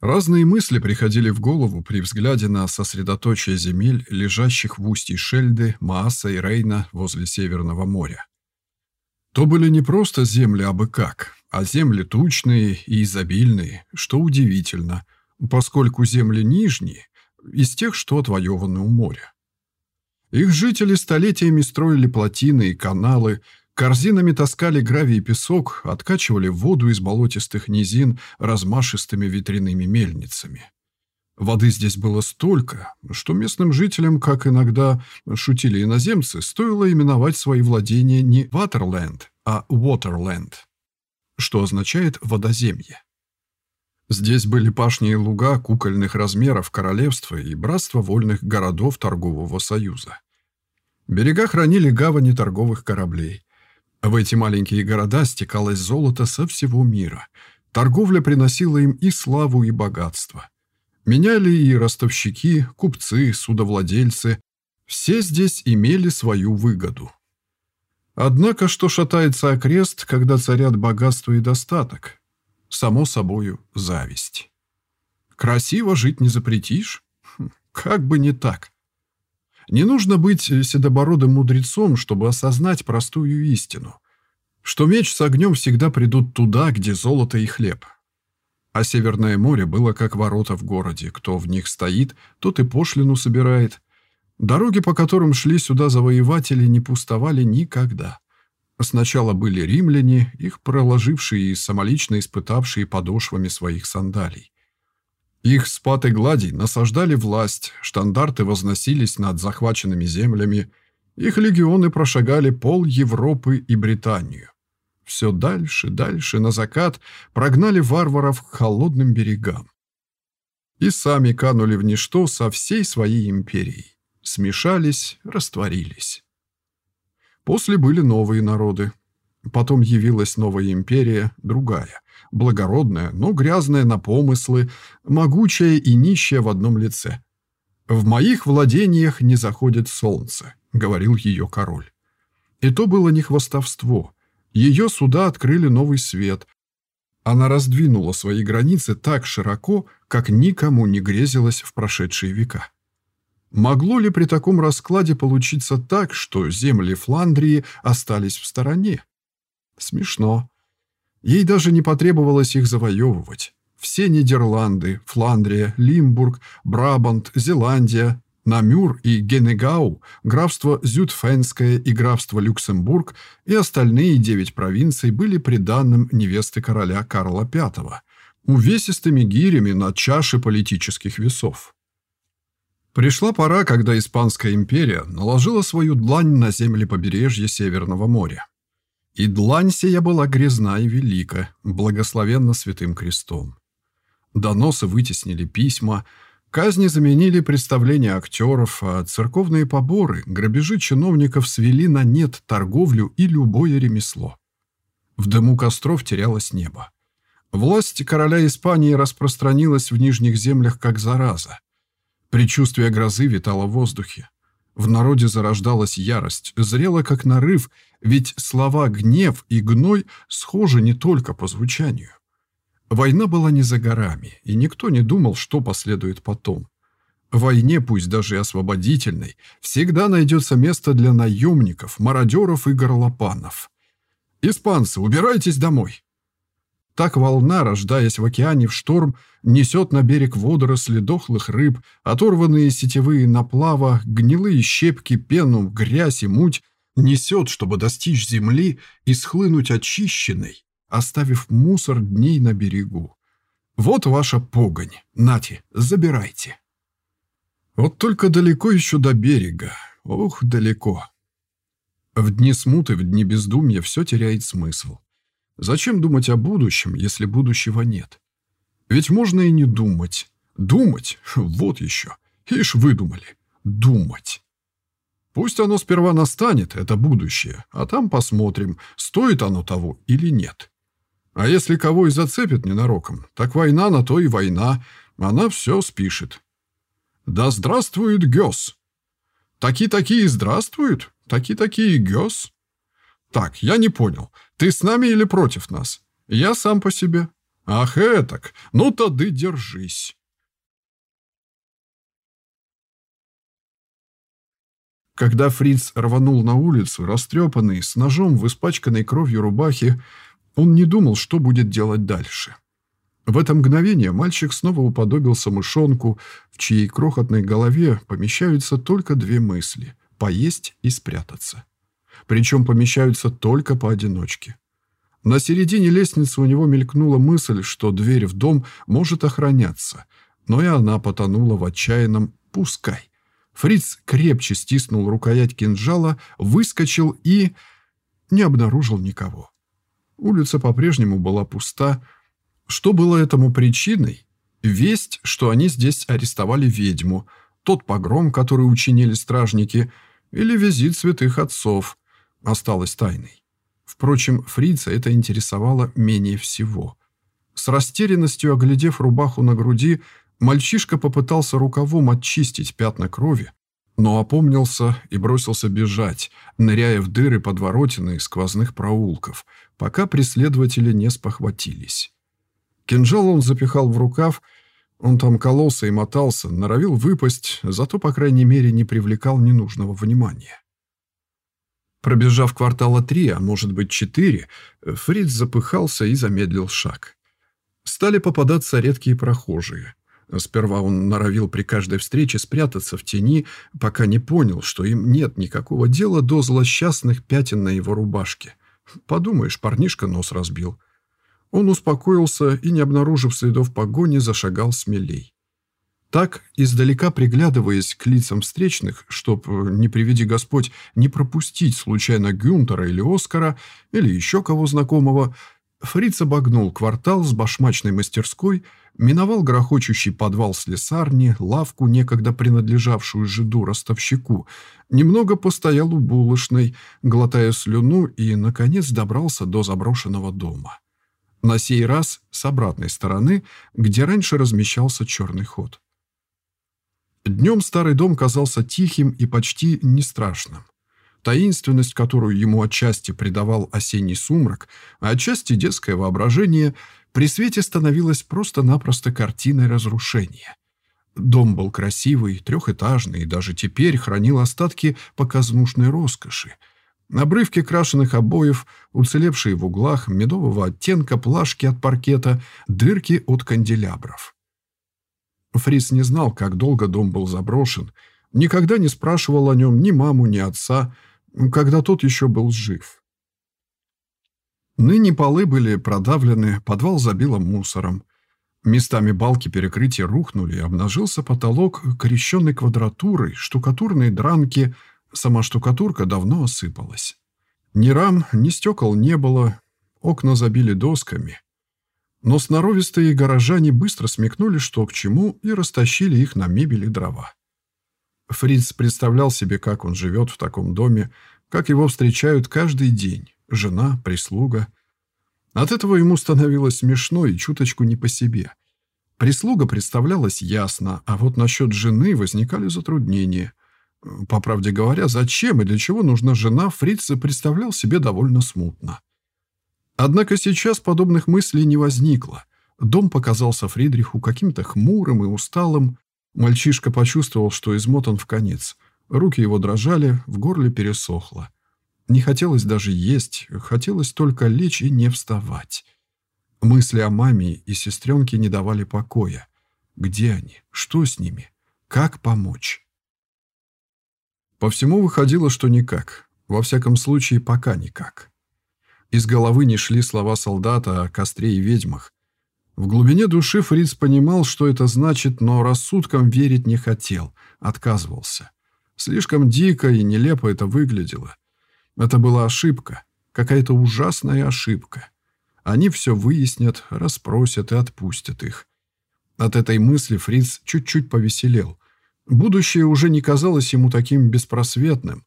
Разные мысли приходили в голову при взгляде на сосредоточие земель, лежащих в устье Шельды, Мааса и Рейна возле Северного моря. То были не просто земли абы как, а земли тучные и изобильные, что удивительно, поскольку земли нижние, из тех, что отвоеваны у моря. Их жители столетиями строили плотины и каналы, корзинами таскали гравий и песок, откачивали воду из болотистых низин размашистыми ветряными мельницами. Воды здесь было столько, что местным жителям, как иногда шутили иноземцы, стоило именовать свои владения не Ватерленд, а Waterland, что означает «водоземье». Здесь были пашни и луга кукольных размеров королевства и братства вольных городов торгового союза. Берега хранили гавани торговых кораблей. В эти маленькие города стекалось золото со всего мира. Торговля приносила им и славу, и богатство. Меняли и ростовщики, купцы, судовладельцы. Все здесь имели свою выгоду. Однако, что шатается окрест, когда царят богатство и достаток? Само собою, зависть. Красиво жить не запретишь? Хм, как бы не так. Не нужно быть седобородым мудрецом, чтобы осознать простую истину, что меч с огнем всегда придут туда, где золото и хлеб, а Северное море было как ворота в городе. Кто в них стоит, тот и пошлину собирает. Дороги, по которым шли сюда завоеватели, не пустовали никогда. Сначала были римляне, их проложившие и самолично испытавшие подошвами своих сандалий. Их спад и глади насаждали власть, штандарты возносились над захваченными землями, их легионы прошагали пол Европы и Британию все дальше, дальше, на закат, прогнали варваров к холодным берегам. И сами канули в ничто со всей своей империей. Смешались, растворились. После были новые народы. Потом явилась новая империя, другая, благородная, но грязная на помыслы, могучая и нищая в одном лице. «В моих владениях не заходит солнце», — говорил ее король. И то было не хвастовство — ее суда открыли новый свет. Она раздвинула свои границы так широко, как никому не грезилось в прошедшие века. Могло ли при таком раскладе получиться так, что земли Фландрии остались в стороне? Смешно. Ей даже не потребовалось их завоевывать. Все Нидерланды, Фландрия, Лимбург, Брабант, Зеландия, Намюр и Генегау, графство Зюдфенское и графство Люксембург и остальные девять провинций были приданным невесты короля Карла V, увесистыми гирями на чаше политических весов. Пришла пора, когда Испанская империя наложила свою длань на земли побережья Северного моря. И длань сия была грязна и велика, благословенна Святым Крестом. Доносы вытеснили письма, Казни заменили представления актеров, а церковные поборы, грабежи чиновников свели на нет торговлю и любое ремесло. В дыму костров терялось небо. Власть короля Испании распространилась в нижних землях как зараза. Предчувствие грозы витало в воздухе. В народе зарождалась ярость, зрела как нарыв, ведь слова «гнев» и «гной» схожи не только по звучанию. Война была не за горами, и никто не думал, что последует потом. В войне, пусть даже освободительной, всегда найдется место для наемников, мародеров и горлопанов. «Испанцы, убирайтесь домой!» Так волна, рождаясь в океане в шторм, несет на берег водоросли дохлых рыб, оторванные сетевые наплава, гнилые щепки, пену, грязь и муть, несет, чтобы достичь земли и схлынуть очищенной, оставив мусор дней на берегу. Вот ваша погонь. Нати, забирайте. Вот только далеко еще до берега. Ох, далеко. В дни смуты, в дни бездумья все теряет смысл. Зачем думать о будущем, если будущего нет? Ведь можно и не думать. Думать? Вот еще. Ишь выдумали. Думать. Пусть оно сперва настанет, это будущее, а там посмотрим, стоит оно того или нет. А если кого и зацепит ненароком, так война на то и война, она все спишет. Да здравствует Гёс! Таки-такие здравствуют, таки-такие Гёс. Так, я не понял, ты с нами или против нас? Я сам по себе. «Ах, этак! Ну, тады держись!» Когда Фриц рванул на улицу, растрепанный, с ножом в испачканной кровью рубахе, он не думал, что будет делать дальше. В это мгновение мальчик снова уподобился мышонку, в чьей крохотной голове помещаются только две мысли – поесть и спрятаться. Причем помещаются только поодиночке. На середине лестницы у него мелькнула мысль, что дверь в дом может охраняться, но и она потонула в отчаянном «пускай». Фриц крепче стиснул рукоять кинжала, выскочил и... не обнаружил никого. Улица по-прежнему была пуста. Что было этому причиной? Весть, что они здесь арестовали ведьму, тот погром, который учинили стражники, или визит святых отцов, осталась тайной. Впрочем, фрица это интересовало менее всего. С растерянностью оглядев рубаху на груди, Мальчишка попытался рукавом очистить пятна крови, но опомнился и бросился бежать, ныряя в дыры подворотины и сквозных проулков, пока преследователи не спохватились. Кинжал он запихал в рукав, он там кололся и мотался, норовил выпасть, зато, по крайней мере, не привлекал ненужного внимания. Пробежав квартала три, а может быть четыре, Фриц запыхался и замедлил шаг. Стали попадаться редкие прохожие. Сперва он норовил при каждой встрече спрятаться в тени, пока не понял, что им нет никакого дела до злосчастных пятен на его рубашке. Подумаешь, парнишка нос разбил. Он успокоился и, не обнаружив следов погони, зашагал смелей. Так, издалека приглядываясь к лицам встречных, чтоб, не приведи Господь, не пропустить случайно Гюнтера или Оскара, или еще кого знакомого, Фриц обогнул квартал с башмачной мастерской, миновал грохочущий подвал слесарни, лавку, некогда принадлежавшую жиду-ростовщику, немного постоял у булочной, глотая слюну, и, наконец, добрался до заброшенного дома. На сей раз с обратной стороны, где раньше размещался черный ход. Днем старый дом казался тихим и почти не страшным. Таинственность, которую ему отчасти придавал осенний сумрак, а отчасти детское воображение, при свете становилась просто-напросто картиной разрушения. Дом был красивый, трехэтажный и даже теперь хранил остатки показнушной роскоши. Обрывки крашеных обоев, уцелевшие в углах, медового оттенка, плашки от паркета, дырки от канделябров. Фрис не знал, как долго дом был заброшен, никогда не спрашивал о нем ни маму, ни отца, когда тот еще был жив. Ныне полы были продавлены, подвал забило мусором. Местами балки перекрытия рухнули, обнажился потолок крещенной квадратурой, штукатурные дранки, сама штукатурка давно осыпалась. Ни рам, ни стекол не было, окна забили досками. Но сноровистые горожане быстро смекнули, что к чему, и растащили их на мебель и дрова. Фриц представлял себе, как он живет в таком доме, как его встречают каждый день, жена, прислуга. От этого ему становилось смешно и чуточку не по себе. Прислуга представлялась ясно, а вот насчет жены возникали затруднения. По правде говоря, зачем и для чего нужна жена, Фриц представлял себе довольно смутно. Однако сейчас подобных мыслей не возникло. Дом показался Фридриху каким-то хмурым и усталым, Мальчишка почувствовал, что измотан в конец. Руки его дрожали, в горле пересохло. Не хотелось даже есть, хотелось только лечь и не вставать. Мысли о маме и сестренке не давали покоя. Где они? Что с ними? Как помочь? По всему выходило, что никак. Во всяком случае, пока никак. Из головы не шли слова солдата о костре и ведьмах. В глубине души Фриц понимал, что это значит, но рассудком верить не хотел, отказывался. Слишком дико и нелепо это выглядело. Это была ошибка, какая-то ужасная ошибка. Они все выяснят, расспросят и отпустят их. От этой мысли Фриц чуть-чуть повеселел. Будущее уже не казалось ему таким беспросветным.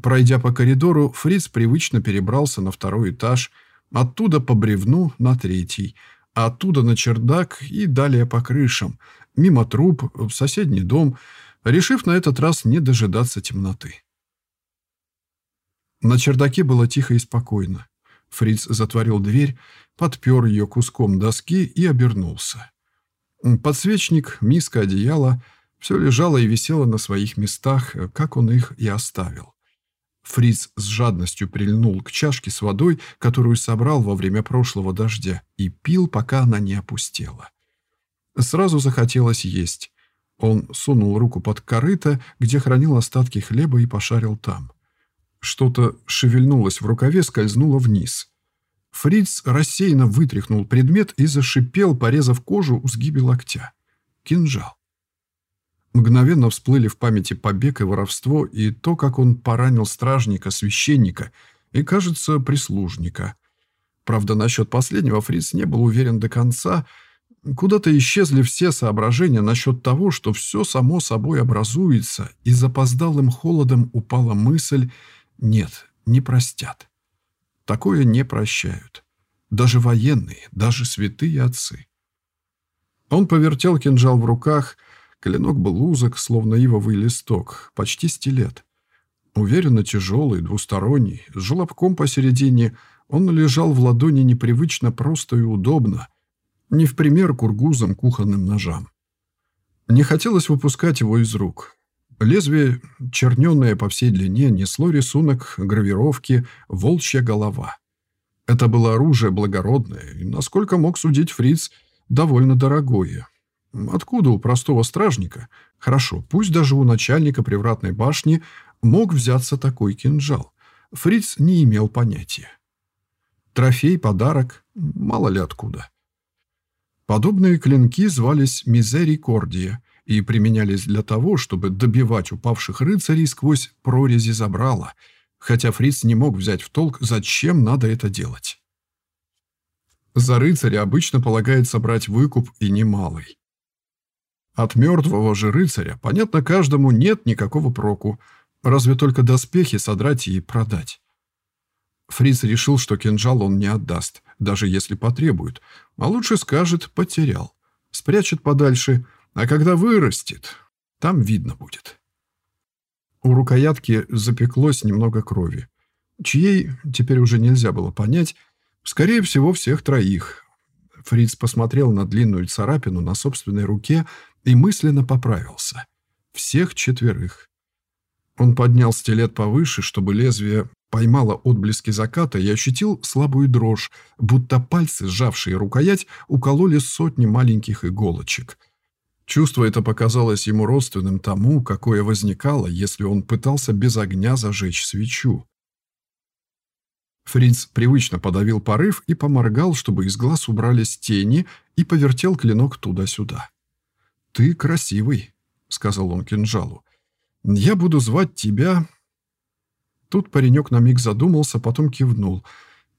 Пройдя по коридору, Фриц привычно перебрался на второй этаж, оттуда по бревну на третий – оттуда на чердак и далее по крышам, мимо труб, в соседний дом, решив на этот раз не дожидаться темноты. На чердаке было тихо и спокойно. Фриц затворил дверь, подпер ее куском доски и обернулся. Подсвечник, миска, одеяло — все лежало и висело на своих местах, как он их и оставил. Фриц с жадностью прильнул к чашке с водой, которую собрал во время прошлого дождя, и пил, пока она не опустела. Сразу захотелось есть. Он сунул руку под корыто, где хранил остатки хлеба, и пошарил там. Что-то шевельнулось в рукаве, скользнуло вниз. Фриц рассеянно вытряхнул предмет и зашипел, порезав кожу у сгибе локтя. Кинжал. Мгновенно всплыли в памяти побег и воровство, и то, как он поранил стражника, священника и, кажется, прислужника. Правда, насчет последнего Фриц не был уверен до конца. Куда-то исчезли все соображения насчет того, что все само собой образуется, и запоздалым холодом упала мысль — нет, не простят. Такое не прощают. Даже военные, даже святые отцы. Он повертел кинжал в руках. Клинок был узок, словно ивовый листок, почти стилет. Уверенно тяжелый, двусторонний, с желобком посередине, он лежал в ладони непривычно просто и удобно, не в пример кургузам кухонным ножам. Не хотелось выпускать его из рук. Лезвие, черненное по всей длине, несло рисунок гравировки «Волчья голова». Это было оружие благородное, и, насколько мог судить Фриц, довольно дорогое. Откуда у простого стражника, хорошо, пусть даже у начальника привратной башни, мог взяться такой кинжал? Фриц не имел понятия. Трофей, подарок, мало ли откуда. Подобные клинки звались «Мизерикордия», и применялись для того, чтобы добивать упавших рыцарей сквозь прорези забрала, хотя Фриц не мог взять в толк, зачем надо это делать. За рыцаря обычно полагается брать выкуп и немалый. От мертвого же рыцаря, понятно каждому, нет никакого проку, разве только доспехи содрать и продать. Фриц решил, что кинжал он не отдаст, даже если потребует, а лучше скажет «потерял». Спрячет подальше, а когда вырастет, там видно будет. У рукоятки запеклось немного крови. Чьей, теперь уже нельзя было понять, скорее всего, всех троих. Фриц посмотрел на длинную царапину на собственной руке и мысленно поправился. Всех четверых. Он поднял стилет повыше, чтобы лезвие поймало отблески заката и ощутил слабую дрожь, будто пальцы, сжавшие рукоять, укололи сотни маленьких иголочек — Чувство это показалось ему родственным тому, какое возникало, если он пытался без огня зажечь свечу. Фриц привычно подавил порыв и поморгал, чтобы из глаз убрались тени, и повертел клинок туда-сюда. «Ты красивый», — сказал он кинжалу. «Я буду звать тебя...» Тут паренек на миг задумался, потом кивнул.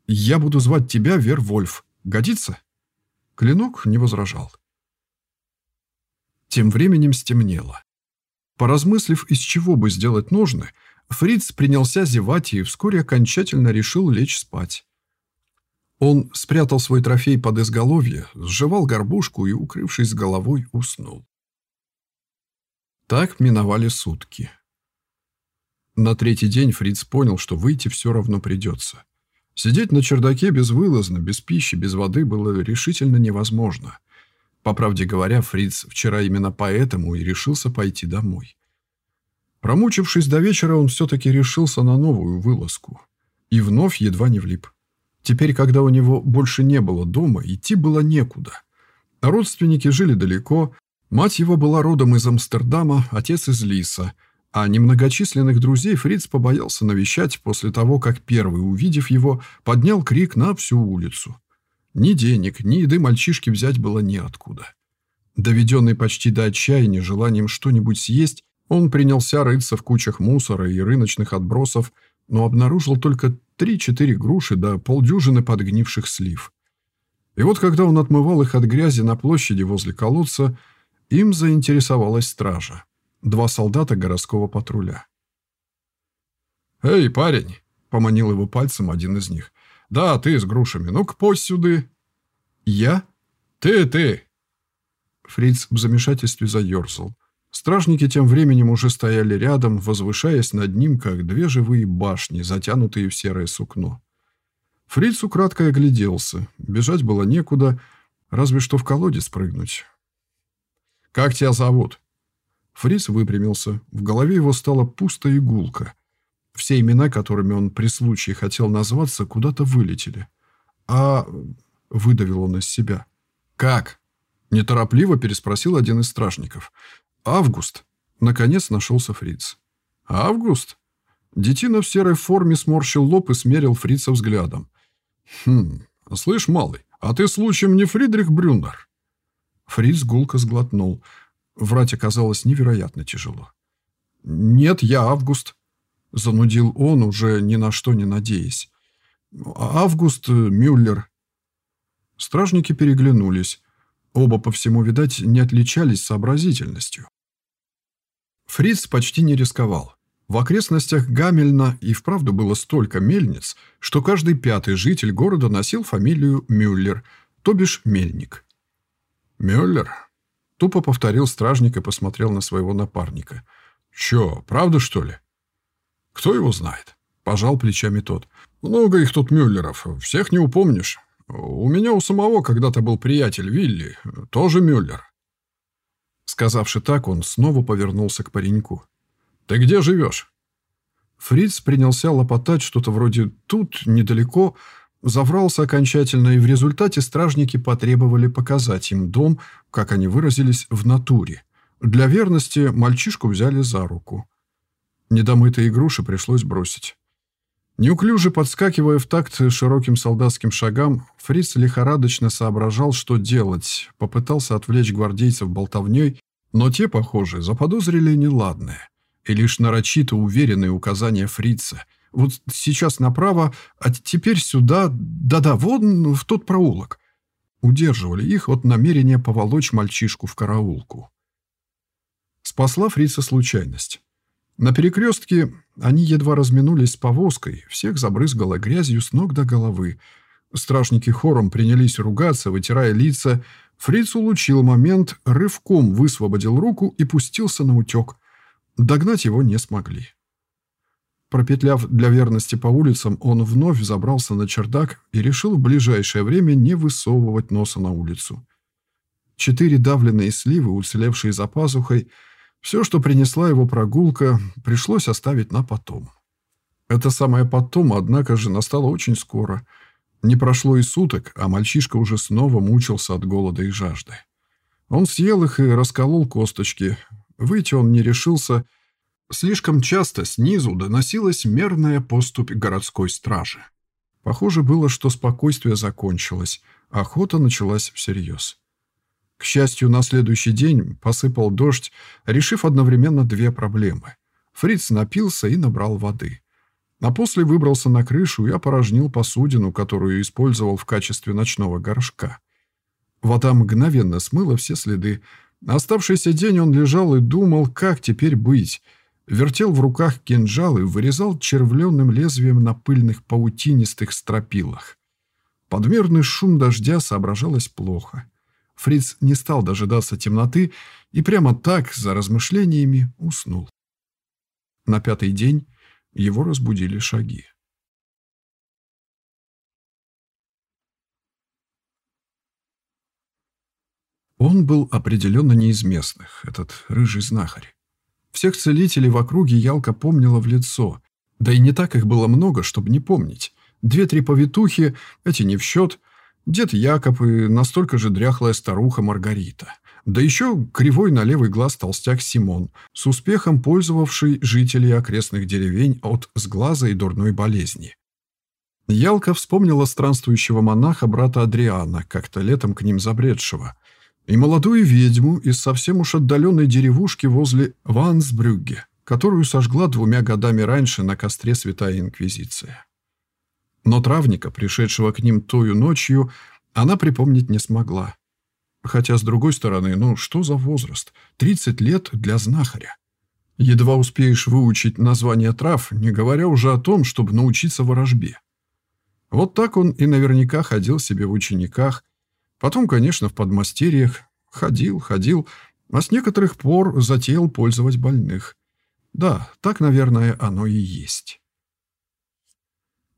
«Я буду звать тебя Вервольф. Годится?» Клинок не возражал. Тем временем стемнело. Поразмыслив, из чего бы сделать ножны, Фриц принялся зевать и вскоре окончательно решил лечь спать. Он спрятал свой трофей под изголовье, сживал горбушку и, укрывшись головой, уснул. Так миновали сутки. На третий день Фриц понял, что выйти все равно придется. Сидеть на чердаке безвылазно, без пищи, без воды было решительно невозможно. По правде говоря, Фриц вчера именно поэтому и решился пойти домой. Промучившись до вечера, он все-таки решился на новую вылазку. И вновь едва не влип. Теперь, когда у него больше не было дома, идти было некуда. Родственники жили далеко, мать его была родом из Амстердама, отец из Лиса, а немногочисленных друзей Фриц побоялся навещать после того, как первый, увидев его, поднял крик на всю улицу. Ни денег, ни еды мальчишке взять было неоткуда. Доведенный почти до отчаяния желанием что-нибудь съесть, он принялся рыться в кучах мусора и рыночных отбросов, но обнаружил только три-четыре груши да полдюжины подгнивших слив. И вот когда он отмывал их от грязи на площади возле колодца, им заинтересовалась стража. Два солдата городского патруля. «Эй, парень!» — поманил его пальцем один из них. «Да, ты с грушами. Ну-ка, пось сюды». «Я?» «Ты, ты!» Фриц в замешательстве заерзал. Стражники тем временем уже стояли рядом, возвышаясь над ним, как две живые башни, затянутые в серое сукно. Фриц украдкой огляделся. Бежать было некуда, разве что в колодец прыгнуть. «Как тебя зовут?» Фриц выпрямился. В голове его стало пусто и. Все имена, которыми он при случае хотел назваться, куда-то вылетели. «А...» — выдавил он из себя. «Как?» — неторопливо переспросил один из стражников. «Август». Наконец нашелся Фриц. «Август?» Детина в серой форме сморщил лоб и смерил Фрица взглядом. «Хм, слышь, малый, а ты случаем не Фридрих Брюнер?» Фриц гулко сглотнул. Врать оказалось невероятно тяжело. «Нет, я Август», — занудил он, уже ни на что не надеясь. «Август Мюллер». Стражники переглянулись. Оба, по всему, видать, не отличались сообразительностью. Фриц почти не рисковал. В окрестностях Гамельна и вправду было столько мельниц, что каждый пятый житель города носил фамилию Мюллер, то бишь Мельник. «Мюллер?» – тупо повторил стражник и посмотрел на своего напарника. «Чё, правда, что ли?» «Кто его знает?» – пожал плечами тот. «Много их тут Мюллеров, всех не упомнишь. У меня у самого когда-то был приятель Вилли, тоже Мюллер». Сказавши так, он снова повернулся к пареньку. «Ты где живешь?» Фриц принялся лопотать что-то вроде «тут, недалеко», заврался окончательно, и в результате стражники потребовали показать им дом, как они выразились, в натуре. Для верности мальчишку взяли за руку. Недомытые груши пришлось бросить. Неуклюже подскакивая в такт широким солдатским шагам, Фриц лихорадочно соображал, что делать, попытался отвлечь гвардейцев болтовней, но те, похоже, заподозрили неладное и лишь нарочито уверенные указания фрица. Вот сейчас направо, а теперь сюда, да-да, вон в тот проулок. Удерживали их от намерения поволочь мальчишку в караулку. Спасла фрица случайность. На перекрестке они едва разминулись с повозкой, всех забрызгало грязью с ног до головы. Стражники хором принялись ругаться, вытирая лица. Фриц улучил момент, рывком высвободил руку и пустился на утек. Догнать его не смогли. Пропетляв для верности по улицам, он вновь забрался на чердак и решил в ближайшее время не высовывать носа на улицу. Четыре давленные сливы, уцелевшие за пазухой, все, что принесла его прогулка, пришлось оставить на потом. Это самое потом, однако же, настало очень скоро. Не прошло и суток, а мальчишка уже снова мучился от голода и жажды. Он съел их и расколол косточки, Выйти он не решился. Слишком часто снизу доносилась мерная поступь городской стражи. Похоже было, что спокойствие закончилось, охота началась всерьез. К счастью, на следующий день посыпал дождь, решив одновременно две проблемы. Фриц напился и набрал воды. А после выбрался на крышу и опорожнил посудину, которую использовал в качестве ночного горшка. Вода мгновенно смыла все следы, Оставшийся день он лежал и думал, как теперь быть. Вертел в руках кинжал и вырезал червленным лезвием на пыльных паутинистых стропилах. Подмерный шум дождя соображалось плохо. Фриц не стал дожидаться темноты и прямо так, за размышлениями, уснул. На пятый день его разбудили шаги. Он был определенно не из местных, этот рыжий знахарь. Всех целителей в округе Ялка помнила в лицо. Да и не так их было много, чтобы не помнить. Две-три повитухи, эти не в счет, дед Якоб и настолько же дряхлая старуха Маргарита. Да еще кривой на левый глаз толстяк Симон, с успехом пользовавший жителей окрестных деревень от сглаза и дурной болезни. Ялка вспомнила странствующего монаха брата Адриана, как-то летом к ним забредшего – и молодую ведьму из совсем уж отдаленной деревушки возле Вансбрюгге, которую сожгла двумя годами раньше на костре Святая Инквизиция. Но травника, пришедшего к ним тою ночью, она припомнить не смогла. Хотя, с другой стороны, ну что за возраст? 30 лет для знахаря. Едва успеешь выучить название трав, не говоря уже о том, чтобы научиться ворожбе. Вот так он и наверняка ходил себе в учениках, Потом, конечно, в подмастерьях ходил, ходил, а с некоторых пор затеял пользовать больных. Да, так, наверное, оно и есть.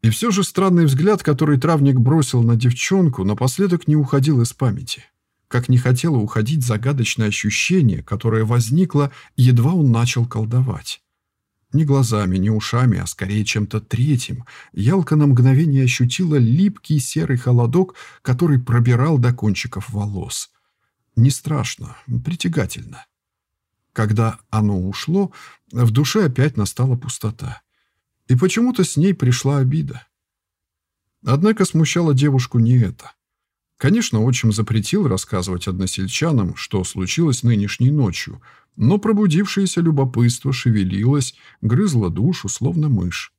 И все же странный взгляд, который травник бросил на девчонку, напоследок не уходил из памяти. Как не хотело уходить загадочное ощущение, которое возникло, едва он начал колдовать. Не глазами, не ушами, а скорее чем-то третьим. Ялка на мгновение ощутила липкий серый холодок, который пробирал до кончиков волос. Не страшно, притягательно. Когда оно ушло, в душе опять настала пустота. И почему-то с ней пришла обида. Однако смущало девушку не это. Конечно, отчим запретил рассказывать односельчанам, что случилось нынешней ночью, но пробудившееся любопытство шевелилось, грызло душу, словно мышь.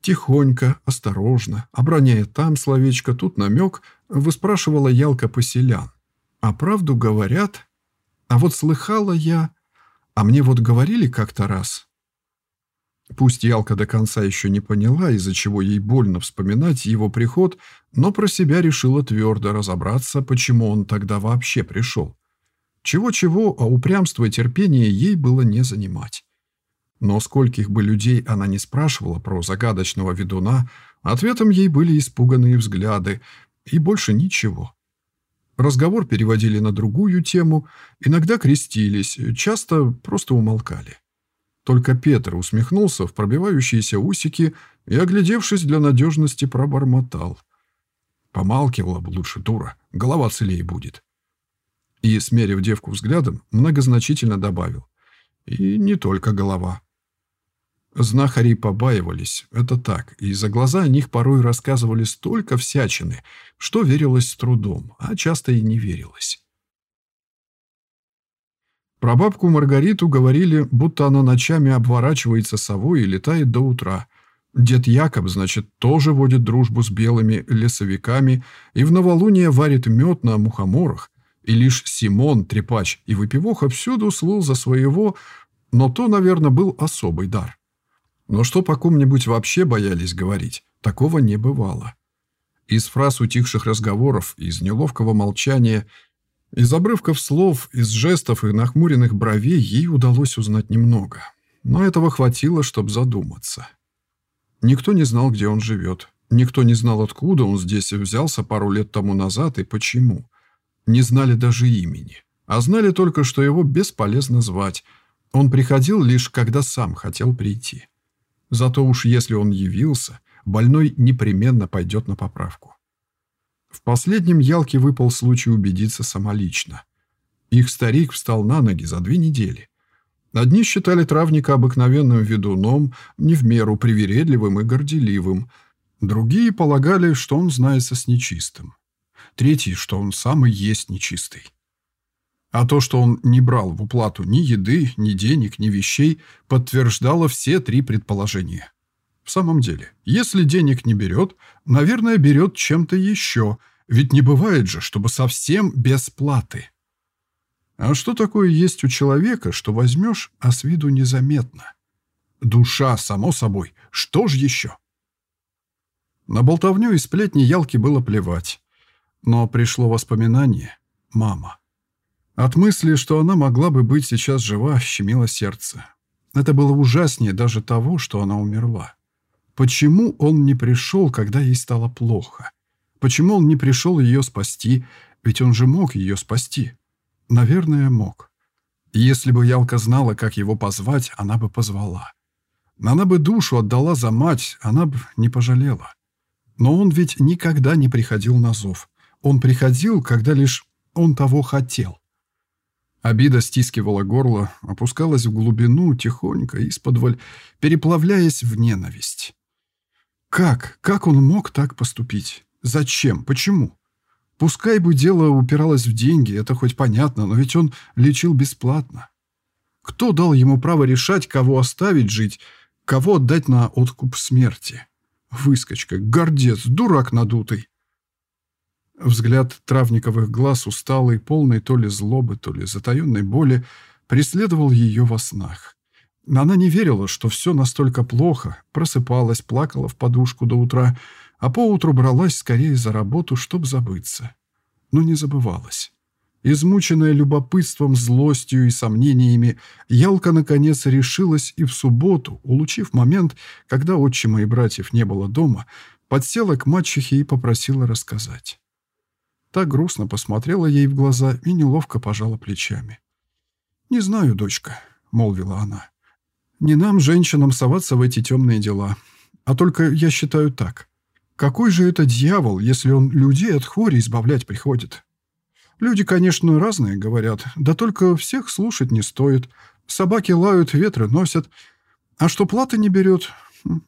Тихонько, осторожно, оброняя там словечко, тут намек, выспрашивала Ялка поселян. А правду говорят? А вот слыхала я... А мне вот говорили как-то раз, Пусть Ялка до конца еще не поняла, из-за чего ей больно вспоминать его приход, но про себя решила твердо разобраться, почему он тогда вообще пришел. Чего-чего, а упрямство и терпение ей было не занимать. Но скольких бы людей она не спрашивала про загадочного ведуна, ответом ей были испуганные взгляды и больше ничего. Разговор переводили на другую тему, иногда крестились, часто просто умолкали. Только Петр усмехнулся в пробивающиеся усики и, оглядевшись для надежности, пробормотал. Помалкивала бы лучше дура, голова целее будет. И, смерив девку взглядом, многозначительно добавил. И не только голова. Знахари побаивались, это так, и за глаза о них порой рассказывали столько всячины, что верилось с трудом, а часто и не верилось. Про бабку Маргариту говорили, будто она ночами обворачивается совой и летает до утра. Дед Якоб, значит, тоже водит дружбу с белыми лесовиками и в новолуние варит мед на мухоморах. И лишь Симон, трепач и выпивоха всюду слыл за своего, но то, наверное, был особый дар. Но что по ком-нибудь вообще боялись говорить, такого не бывало. Из фраз утихших разговоров, из неловкого молчания – из обрывков слов, из жестов и нахмуренных бровей ей удалось узнать немного. Но этого хватило, чтобы задуматься. Никто не знал, где он живет. Никто не знал, откуда он здесь взялся пару лет тому назад и почему. Не знали даже имени. А знали только, что его бесполезно звать. Он приходил лишь, когда сам хотел прийти. Зато уж если он явился, больной непременно пойдет на поправку. В последнем Ялке выпал случай убедиться самолично. Их старик встал на ноги за две недели. Одни считали травника обыкновенным ведуном, не в меру привередливым и горделивым. Другие полагали, что он знается с нечистым. Третьи, что он сам и есть нечистый. А то, что он не брал в уплату ни еды, ни денег, ни вещей, подтверждало все три предположения. В самом деле, если денег не берет, наверное, берет чем-то еще, ведь не бывает же, чтобы совсем без платы. А что такое есть у человека, что возьмешь, а с виду незаметно? Душа, само собой, что ж еще? На болтовню и сплетни Ялки было плевать. Но пришло воспоминание — мама. От мысли, что она могла бы быть сейчас жива, щемило сердце. Это было ужаснее даже того, что она умерла. Почему он не пришел, когда ей стало плохо? Почему он не пришел ее спасти? Ведь он же мог ее спасти. Наверное, мог. Если бы Ялка знала, как его позвать, она бы позвала. Она бы душу отдала за мать, она бы не пожалела. Но он ведь никогда не приходил на зов. Он приходил, когда лишь он того хотел. Обида стискивала горло, опускалась в глубину, тихонько, из-под переплавляясь в ненависть. Как? Как он мог так поступить? Зачем? Почему? Пускай бы дело упиралось в деньги, это хоть понятно, но ведь он лечил бесплатно. Кто дал ему право решать, кого оставить жить, кого отдать на откуп смерти? Выскочка, гордец, дурак надутый. Взгляд травниковых глаз, усталый, полный то ли злобы, то ли затаенной боли, преследовал ее во снах. Она не верила, что все настолько плохо, просыпалась, плакала в подушку до утра, а поутру бралась скорее за работу, чтобы забыться. Но не забывалась. Измученная любопытством, злостью и сомнениями, Ялка наконец решилась и в субботу, улучив момент, когда отчима и братьев не было дома, подсела к мачехе и попросила рассказать. Та грустно посмотрела ей в глаза и неловко пожала плечами. «Не знаю, дочка», — молвила она. «Не нам, женщинам, соваться в эти темные дела. А только я считаю так. Какой же это дьявол, если он людей от хвори избавлять приходит?» Люди, конечно, разные говорят, да только всех слушать не стоит. Собаки лают, ветры носят. А что платы не берет,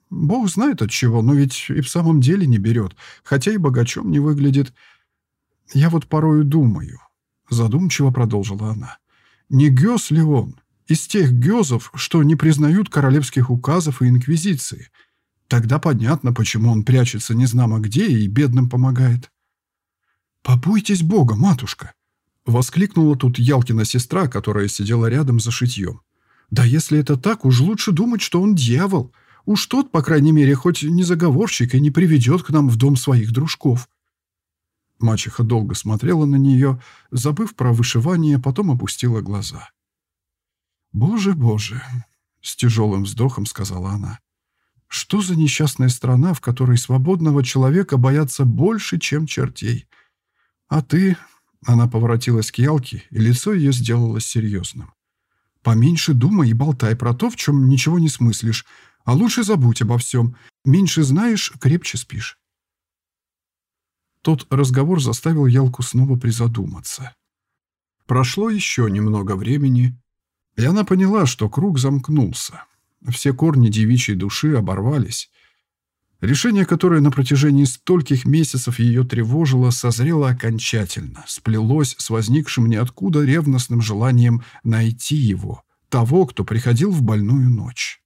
бог знает от чего, но ведь и в самом деле не берет, хотя и богачом не выглядит. Я вот порою думаю, задумчиво продолжила она, не гёз ли он, из тех гёзов, что не признают королевских указов и инквизиции? Тогда понятно, почему он прячется незнамо где и бедным помогает. «Побойтесь Бога, матушка!» — воскликнула тут Ялкина сестра, которая сидела рядом за шитьем. «Да если это так, уж лучше думать, что он дьявол. Уж тот, по крайней мере, хоть не заговорщик и не приведет к нам в дом своих дружков». Мачеха долго смотрела на нее, забыв про вышивание, потом опустила глаза. «Боже, боже!» — с тяжелым вздохом сказала она. «Что за несчастная страна, в которой свободного человека боятся больше, чем чертей?» «А ты...» — она поворотилась к Ялке, и лицо ее сделалось серьезным. «Поменьше думай и болтай про то, в чем ничего не смыслишь, а лучше забудь обо всем. Меньше знаешь, крепче спишь». Тот разговор заставил Ялку снова призадуматься. Прошло еще немного времени, и она поняла, что круг замкнулся. Все корни девичьей души оборвались, Решение, которое на протяжении стольких месяцев ее тревожило, созрело окончательно, сплелось с возникшим ниоткуда ревностным желанием найти его, того, кто приходил в больную ночь.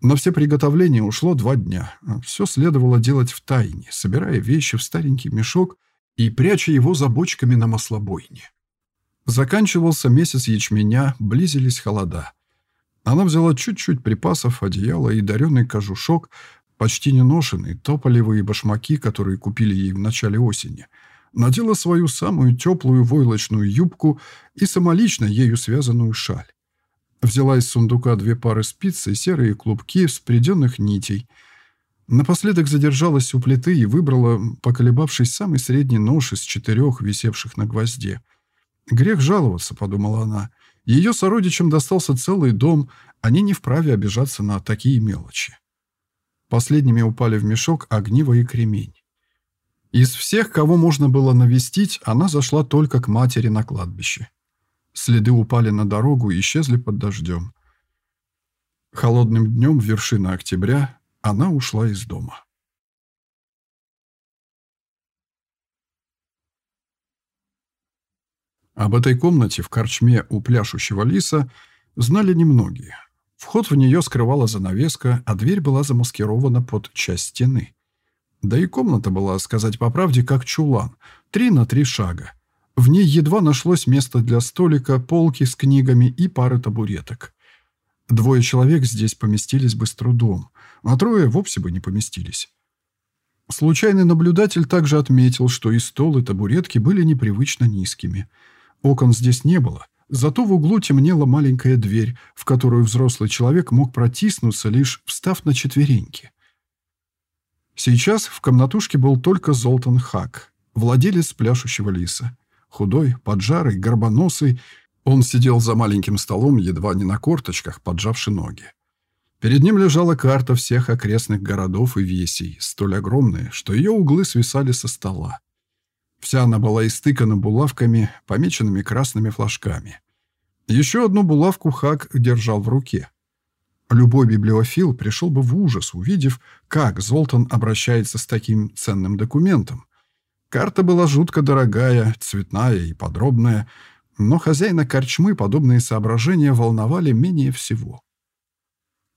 На все приготовления ушло два дня. Все следовало делать в тайне, собирая вещи в старенький мешок и пряча его за бочками на маслобойне. Заканчивался месяц ячменя, близились холода. Она взяла чуть-чуть припасов, одеяло и даренный кожушок, почти не ношенный, тополевые башмаки, которые купили ей в начале осени. Надела свою самую теплую войлочную юбку и самолично ею связанную шаль. Взяла из сундука две пары спиц и серые клубки с приденных нитей. Напоследок задержалась у плиты и выбрала, поколебавшись, самый средний нож из четырех, висевших на гвозде. «Грех жаловаться», — подумала она, — ее сородичам достался целый дом, они не вправе обижаться на такие мелочи. Последними упали в мешок огниво и кремень. Из всех, кого можно было навестить, она зашла только к матери на кладбище. Следы упали на дорогу и исчезли под дождем. Холодным днем вершина октября она ушла из дома. Об этой комнате в корчме у пляшущего лиса знали немногие. Вход в нее скрывала занавеска, а дверь была замаскирована под часть стены. Да и комната была, сказать по правде, как чулан, три на три шага. В ней едва нашлось место для столика, полки с книгами и пары табуреток. Двое человек здесь поместились бы с трудом, а трое вовсе бы не поместились. Случайный наблюдатель также отметил, что и стол, и табуретки были непривычно низкими – Окон здесь не было, зато в углу темнела маленькая дверь, в которую взрослый человек мог протиснуться, лишь встав на четвереньки. Сейчас в комнатушке был только Золтан Хак, владелец пляшущего лиса. Худой, поджарый, горбоносый, он сидел за маленьким столом, едва не на корточках, поджавши ноги. Перед ним лежала карта всех окрестных городов и весей, столь огромная, что ее углы свисали со стола. Вся она была истыкана булавками, помеченными красными флажками. Еще одну булавку Хак держал в руке. Любой библиофил пришел бы в ужас, увидев, как Золтан обращается с таким ценным документом. Карта была жутко дорогая, цветная и подробная, но хозяина корчмы подобные соображения волновали менее всего.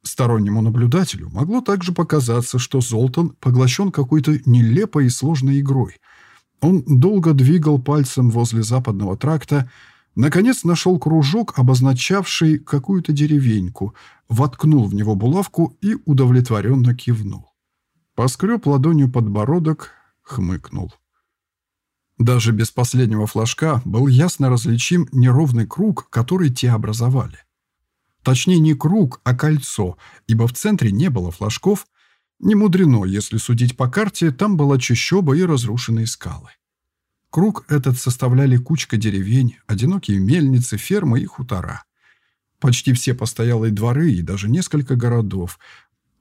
Стороннему наблюдателю могло также показаться, что Золтан поглощен какой-то нелепой и сложной игрой – он долго двигал пальцем возле западного тракта, наконец нашел кружок, обозначавший какую-то деревеньку, воткнул в него булавку и удовлетворенно кивнул. Поскреб ладонью подбородок, хмыкнул. Даже без последнего флажка был ясно различим неровный круг, который те образовали. Точнее, не круг, а кольцо, ибо в центре не было флажков. Не мудрено, если судить по карте, там была чащоба и разрушенные скалы. Круг этот составляли кучка деревень, одинокие мельницы, фермы и хутора. Почти все постоялые дворы и даже несколько городов.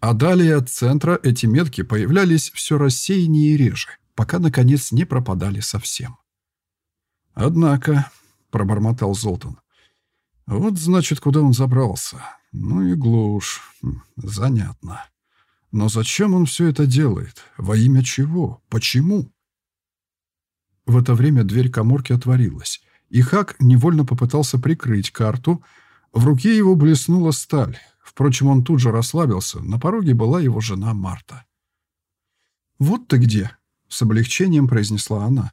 А далее от центра эти метки появлялись все рассеяннее и реже пока, наконец, не пропадали совсем. «Однако», — пробормотал Золтан, — «вот, значит, куда он забрался. Ну и глушь. Хм, занятно. Но зачем он все это делает? Во имя чего? Почему?» В это время дверь коморки отворилась, и Хак невольно попытался прикрыть карту. В руке его блеснула сталь. Впрочем, он тут же расслабился. На пороге была его жена Марта. «Вот ты где!» С облегчением произнесла она.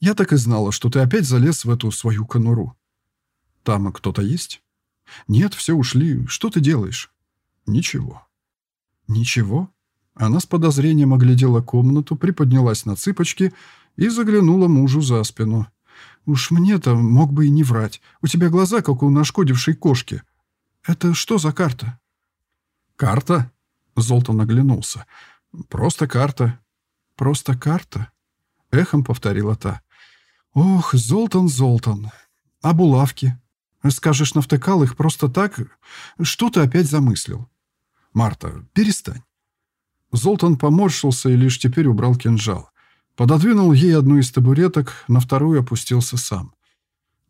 «Я так и знала, что ты опять залез в эту свою конуру». «Там кто-то есть?» «Нет, все ушли. Что ты делаешь?» «Ничего». «Ничего?» Она с подозрением оглядела комнату, приподнялась на цыпочки и заглянула мужу за спину. «Уж мне-то мог бы и не врать. У тебя глаза, как у нашкодившей кошки. Это что за карта?» «Карта?» Золтан оглянулся. «Просто карта. «Просто карта?» — эхом повторила та. «Ох, Золтан, Золтан! А булавки? Скажешь, навтыкал их просто так? Что ты опять замыслил?» «Марта, перестань». Золтан поморщился и лишь теперь убрал кинжал. Пододвинул ей одну из табуреток, на вторую опустился сам.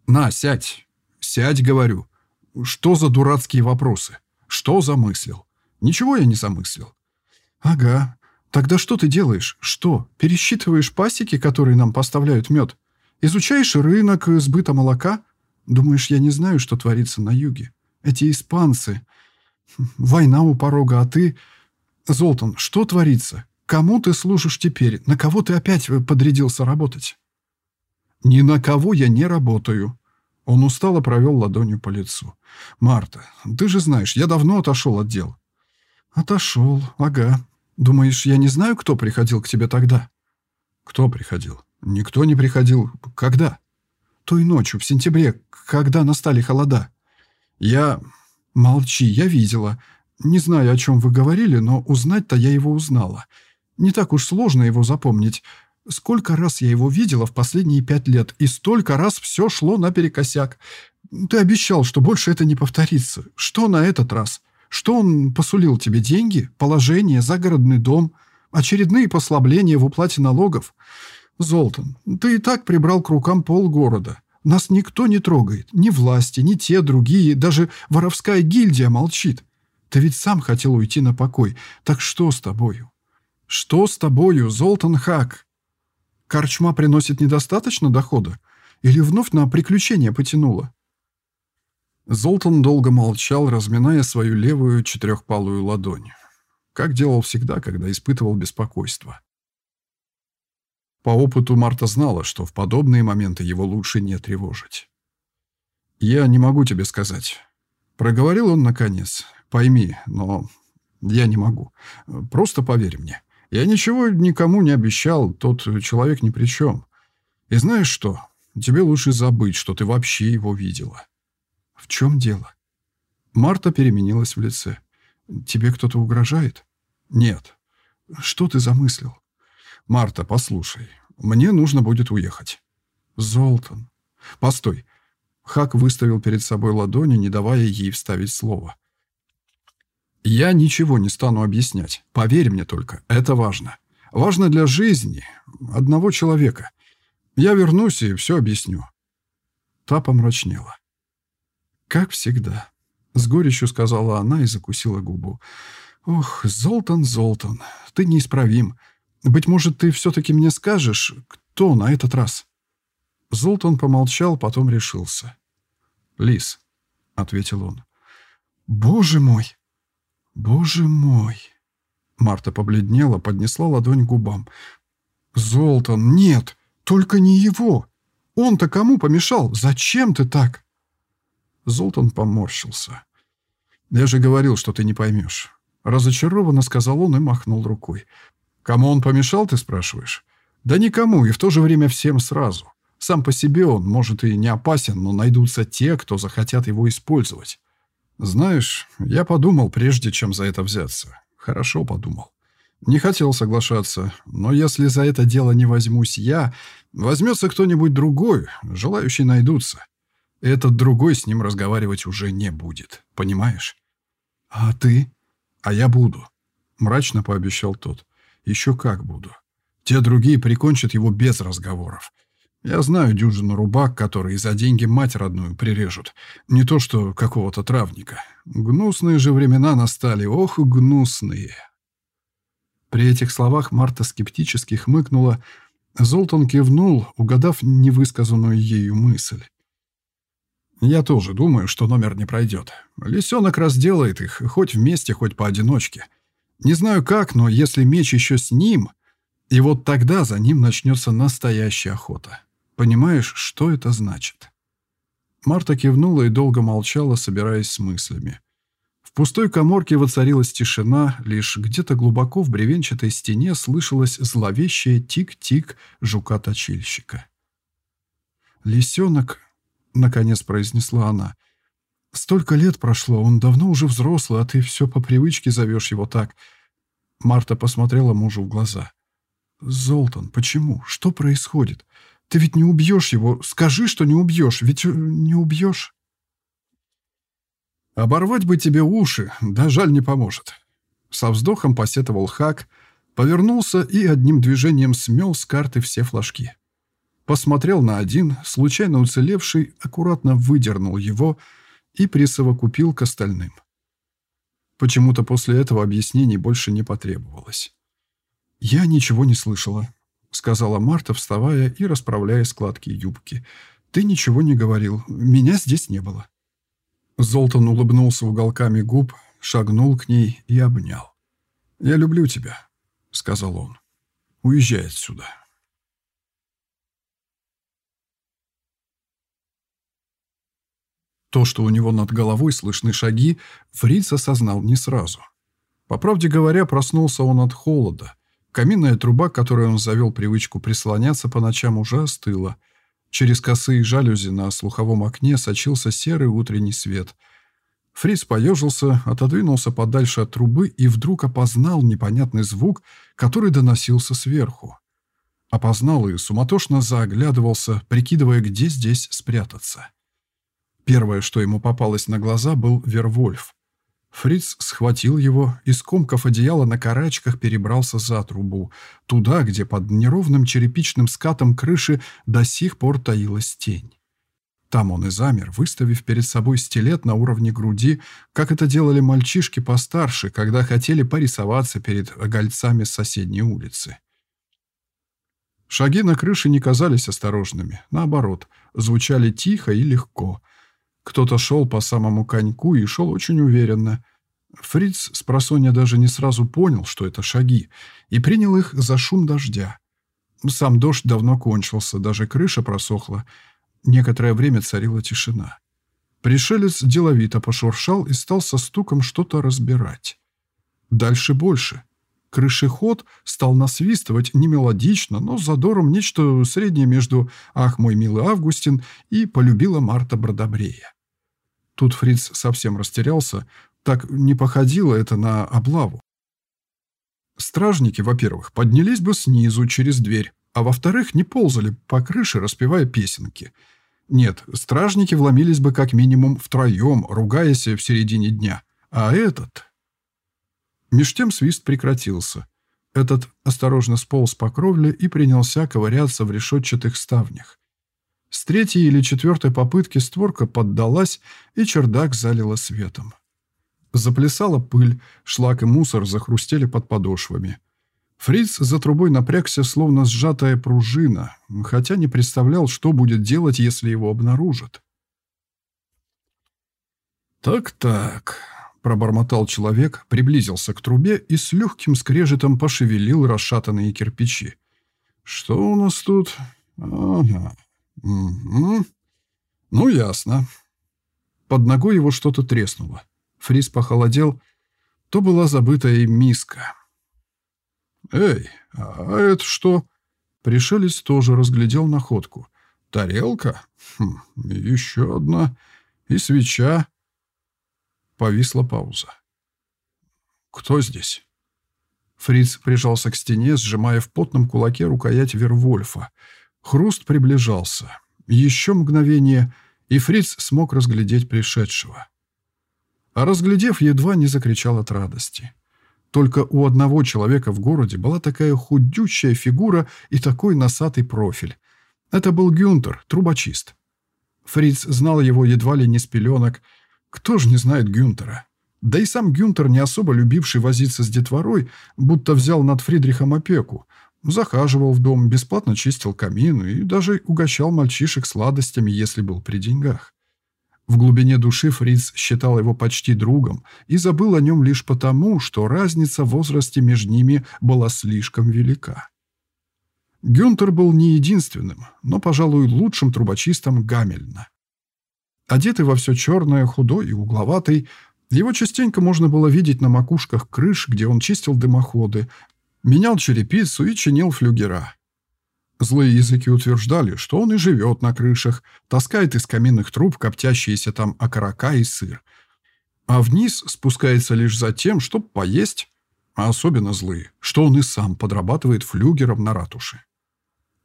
«На, сядь. Сядь, говорю. Что за дурацкие вопросы? Что замыслил? Ничего я не замыслил». «Ага. Тогда что ты делаешь? Что? Пересчитываешь пасеки, которые нам поставляют мед? Изучаешь рынок сбыта молока? Думаешь, я не знаю, что творится на юге? Эти испанцы. Война у порога, а ты... Золтан, что творится? Кому ты служишь теперь? На кого ты опять подрядился работать? Ни на кого я не работаю. Он устало провел ладонью по лицу. «Марта, ты же знаешь, я давно отошел от дел». «Отошел, ага. Думаешь, я не знаю, кто приходил к тебе тогда? Кто приходил? Никто не приходил. Когда? Той ночью, в сентябре, когда настали холода. Я... Молчи, я видела. Не знаю, о чем вы говорили, но узнать-то я его узнала. Не так уж сложно его запомнить. Сколько раз я его видела в последние пять лет, и столько раз все шло наперекосяк. Ты обещал, что больше это не повторится. Что на этот раз?» Что он посулил тебе? Деньги? Положение? Загородный дом? Очередные послабления в уплате налогов? Золтан, ты и так прибрал к рукам полгорода. Нас никто не трогает. Ни власти, ни те другие. Даже воровская гильдия молчит. Ты ведь сам хотел уйти на покой. Так что с тобою? Что с тобою, Золтан Хак? Корчма приносит недостаточно дохода? Или вновь на приключения потянула? Золтан долго молчал, разминая свою левую четырехпалую ладонь, как делал всегда, когда испытывал беспокойство. По опыту Марта знала, что в подобные моменты его лучше не тревожить. «Я не могу тебе сказать». Проговорил он наконец. «Пойми, но я не могу. Просто поверь мне. Я ничего никому не обещал, тот человек ни при чем. И знаешь что? Тебе лучше забыть, что ты вообще его видела». «В чем дело?» Марта переменилась в лице. «Тебе кто-то угрожает?» «Нет». «Что ты замыслил?» «Марта, послушай, мне нужно будет уехать». «Золтан». «Постой». Хак выставил перед собой ладони, не давая ей вставить слово. «Я ничего не стану объяснять. Поверь мне только, это важно. Важно для жизни одного человека. Я вернусь и все объясню». Та помрачнела. «Как всегда», — с горечью сказала она и закусила губу. «Ох, Золтан, Золтан, ты неисправим. Быть может, ты все-таки мне скажешь, кто на этот раз?» Золтан помолчал, потом решился. «Лис», — ответил он. «Боже мой! Боже мой!» Марта побледнела, поднесла ладонь к губам. «Золтан, нет! Только не его! Он-то кому помешал? Зачем ты так?» Золтан поморщился. «Я же говорил, что ты не поймешь». Разочарованно сказал он и махнул рукой. «Кому он помешал, ты спрашиваешь? Да никому, и в то же время всем сразу. Сам по себе он, может, и не опасен, но найдутся те, кто захотят его использовать. Знаешь, я подумал, прежде чем за это взяться. Хорошо подумал. Не хотел соглашаться, но если за это дело не возьмусь я, возьмется кто-нибудь другой, желающие найдутся. Этот другой с ним разговаривать уже не будет, понимаешь? А ты? А я буду, мрачно пообещал тот. Еще как буду. Те другие прикончат его без разговоров. Я знаю дюжину рубак, которые за деньги мать родную прирежут. Не то что какого-то травника. Гнусные же времена настали, ох, гнусные. При этих словах Марта скептически хмыкнула. Золтан кивнул, угадав невысказанную ею мысль. «Я тоже думаю, что номер не пройдет. Лисенок разделает их, хоть вместе, хоть поодиночке. Не знаю как, но если меч еще с ним, и вот тогда за ним начнется настоящая охота. Понимаешь, что это значит?» Марта кивнула и долго молчала, собираясь с мыслями. В пустой коморке воцарилась тишина, лишь где-то глубоко в бревенчатой стене слышалось зловещее тик-тик жука-точильщика. «Лисенок», — наконец произнесла она, — «столько лет прошло, он давно уже взрослый, а ты все по привычке зовешь его так». Марта посмотрела мужу в глаза. «Золтан, почему? Что происходит? Ты ведь не убьешь его. Скажи, что не убьешь. Ведь э, не убьешь. Оборвать бы тебе уши, да жаль не поможет. Со вздохом посетовал Хак, повернулся и одним движением смел с карты все флажки. Посмотрел на один, случайно уцелевший, аккуратно выдернул его и присовокупил к остальным. Почему-то после этого объяснений больше не потребовалось. «Я ничего не слышала», сказала Марта, вставая и расправляя складки юбки. «Ты ничего не говорил. Меня здесь не было». Золтан улыбнулся уголками губ, шагнул к ней и обнял. «Я люблю тебя», — сказал он. «Уезжай отсюда». То, что у него над головой слышны шаги, Фриц осознал не сразу. По правде говоря, проснулся он от холода — Каминная труба, которой он завел привычку прислоняться по ночам, уже остыла. Через косые жалюзи на слуховом окне сочился серый утренний свет. Фриц поежился, отодвинулся подальше от трубы и вдруг опознал непонятный звук, который доносился сверху. Опознал и суматошно заоглядывался, прикидывая, где здесь спрятаться. Первое, что ему попалось на глаза, был Вервольф. Фриц схватил его и, скомкав одеяло на карачках, перебрался за трубу, туда, где под неровным черепичным скатом крыши до сих пор таилась тень. Там он и замер, выставив перед собой стилет на уровне груди, как это делали мальчишки постарше, когда хотели порисоваться перед гольцами соседней улицы. Шаги на крыше не казались осторожными, наоборот, звучали тихо и легко — кто-то шел по самому коньку и шел очень уверенно. Фриц с просонья даже не сразу понял, что это шаги, и принял их за шум дождя. Сам дождь давно кончился, даже крыша просохла. Некоторое время царила тишина. Пришелец деловито пошуршал и стал со стуком что-то разбирать. Дальше больше. Крышеход стал насвистывать не мелодично, но с задором нечто среднее между «Ах, мой милый Августин» и «Полюбила Марта Бродобрея». Тут Фриц совсем растерялся, так не походило это на облаву. Стражники, во-первых, поднялись бы снизу через дверь, а во-вторых, не ползали по крыше, распевая песенки. Нет, стражники вломились бы как минимум втроем, ругаясь в середине дня. А этот... Меж тем свист прекратился. Этот осторожно сполз по кровле и принялся ковыряться в решетчатых ставнях. С третьей или четвертой попытки створка поддалась, и чердак залило светом. Заплясала пыль, шлак и мусор захрустели под подошвами. Фриц за трубой напрягся, словно сжатая пружина, хотя не представлял, что будет делать, если его обнаружат. «Так-так», Пробормотал человек, приблизился к трубе и с легким скрежетом пошевелил расшатанные кирпичи. «Что у нас тут? Ага. Угу. Ну, ясно». Под ногой его что-то треснуло. Фрис похолодел. То была забытая им миска. «Эй, а это что?» Пришелец тоже разглядел находку. Тарелка? Хм, еще одна. И свеча. Повисла пауза. «Кто здесь?» Фриц прижался к стене, сжимая в потном кулаке рукоять Вервольфа. Хруст приближался. Еще мгновение, и Фриц смог разглядеть пришедшего. А разглядев, едва не закричал от радости. Только у одного человека в городе была такая худющая фигура и такой носатый профиль. Это был Гюнтер, трубочист. Фриц знал его едва ли не с пеленок. Кто же не знает Гюнтера? Да и сам Гюнтер, не особо любивший возиться с детворой, будто взял над Фридрихом опеку. Захаживал в дом, бесплатно чистил камин и даже угощал мальчишек сладостями, если был при деньгах. В глубине души Фриц считал его почти другом и забыл о нем лишь потому, что разница в возрасте между ними была слишком велика. Гюнтер был не единственным, но, пожалуй, лучшим трубочистом Гамельна. Одетый во все черное, худой и угловатый, его частенько можно было видеть на макушках крыш, где он чистил дымоходы, менял черепицу и чинил флюгера. Злые языки утверждали, что он и живет на крышах, таскает из каминных труб коптящиеся там окорока и сыр. А вниз спускается лишь за тем, чтобы поесть, а особенно злые, что он и сам подрабатывает флюгером на ратуше.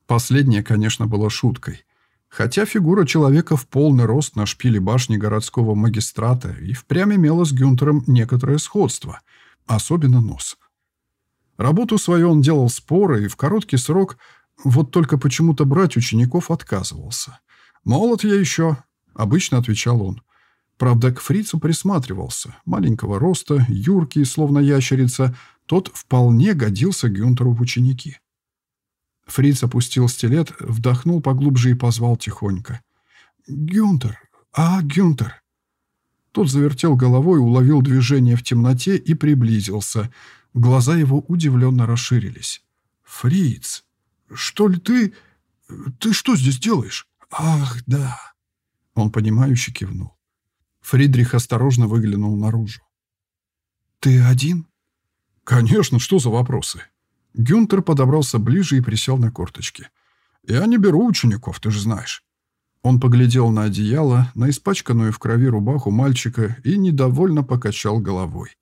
Последнее, конечно, было шуткой. Хотя фигура человека в полный рост на шпиле башни городского магистрата и впрямь имела с Гюнтером некоторое сходство, особенно нос. Работу свою он делал споры и в короткий срок, вот только почему-то брать учеников отказывался. «Молод я еще», — обычно отвечал он. Правда, к фрицу присматривался. Маленького роста, юркий, словно ящерица, тот вполне годился Гюнтеру в ученики. Фриц опустил стилет, вдохнул поглубже и позвал тихонько. «Гюнтер! А, Гюнтер!» Тот завертел головой, уловил движение в темноте и приблизился. Глаза его удивленно расширились. «Фриц! Что ли ты... Ты что здесь делаешь?» «Ах, да!» Он понимающе кивнул. Фридрих осторожно выглянул наружу. «Ты один?» «Конечно, что за вопросы?» Гюнтер подобрался ближе и присел на корточки. «Я не беру учеников, ты же знаешь». Он поглядел на одеяло, на испачканную в крови рубаху мальчика и недовольно покачал головой.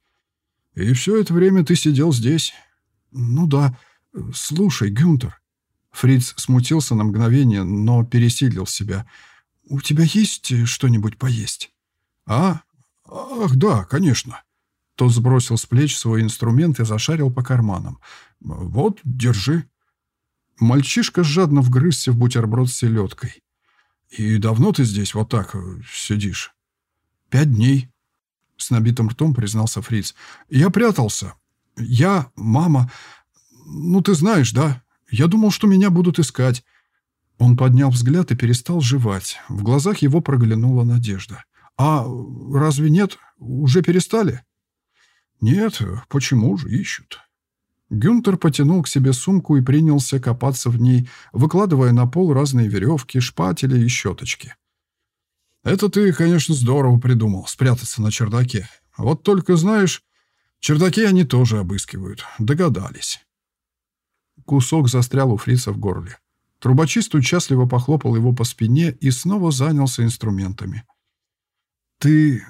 «И все это время ты сидел здесь?» «Ну да. Слушай, Гюнтер». Фриц смутился на мгновение, но пересилил себя. «У тебя есть что-нибудь поесть?» «А? Ах, да, конечно». Тот сбросил с плеч свой инструмент и зашарил по карманам. «Вот, держи». Мальчишка жадно вгрызся в бутерброд с селедкой. «И давно ты здесь вот так э, сидишь?» «Пять дней», — с набитым ртом признался Фриц. «Я прятался. Я, мама... Ну, ты знаешь, да? Я думал, что меня будут искать». Он поднял взгляд и перестал жевать. В глазах его проглянула надежда. «А разве нет? Уже перестали?» «Нет, почему же ищут?» Гюнтер потянул к себе сумку и принялся копаться в ней, выкладывая на пол разные веревки, шпатели и щеточки. «Это ты, конечно, здорово придумал, спрятаться на чердаке. Вот только, знаешь, чердаки они тоже обыскивают. Догадались». Кусок застрял у фрица в горле. Трубочист участливо похлопал его по спине и снова занялся инструментами. «Ты...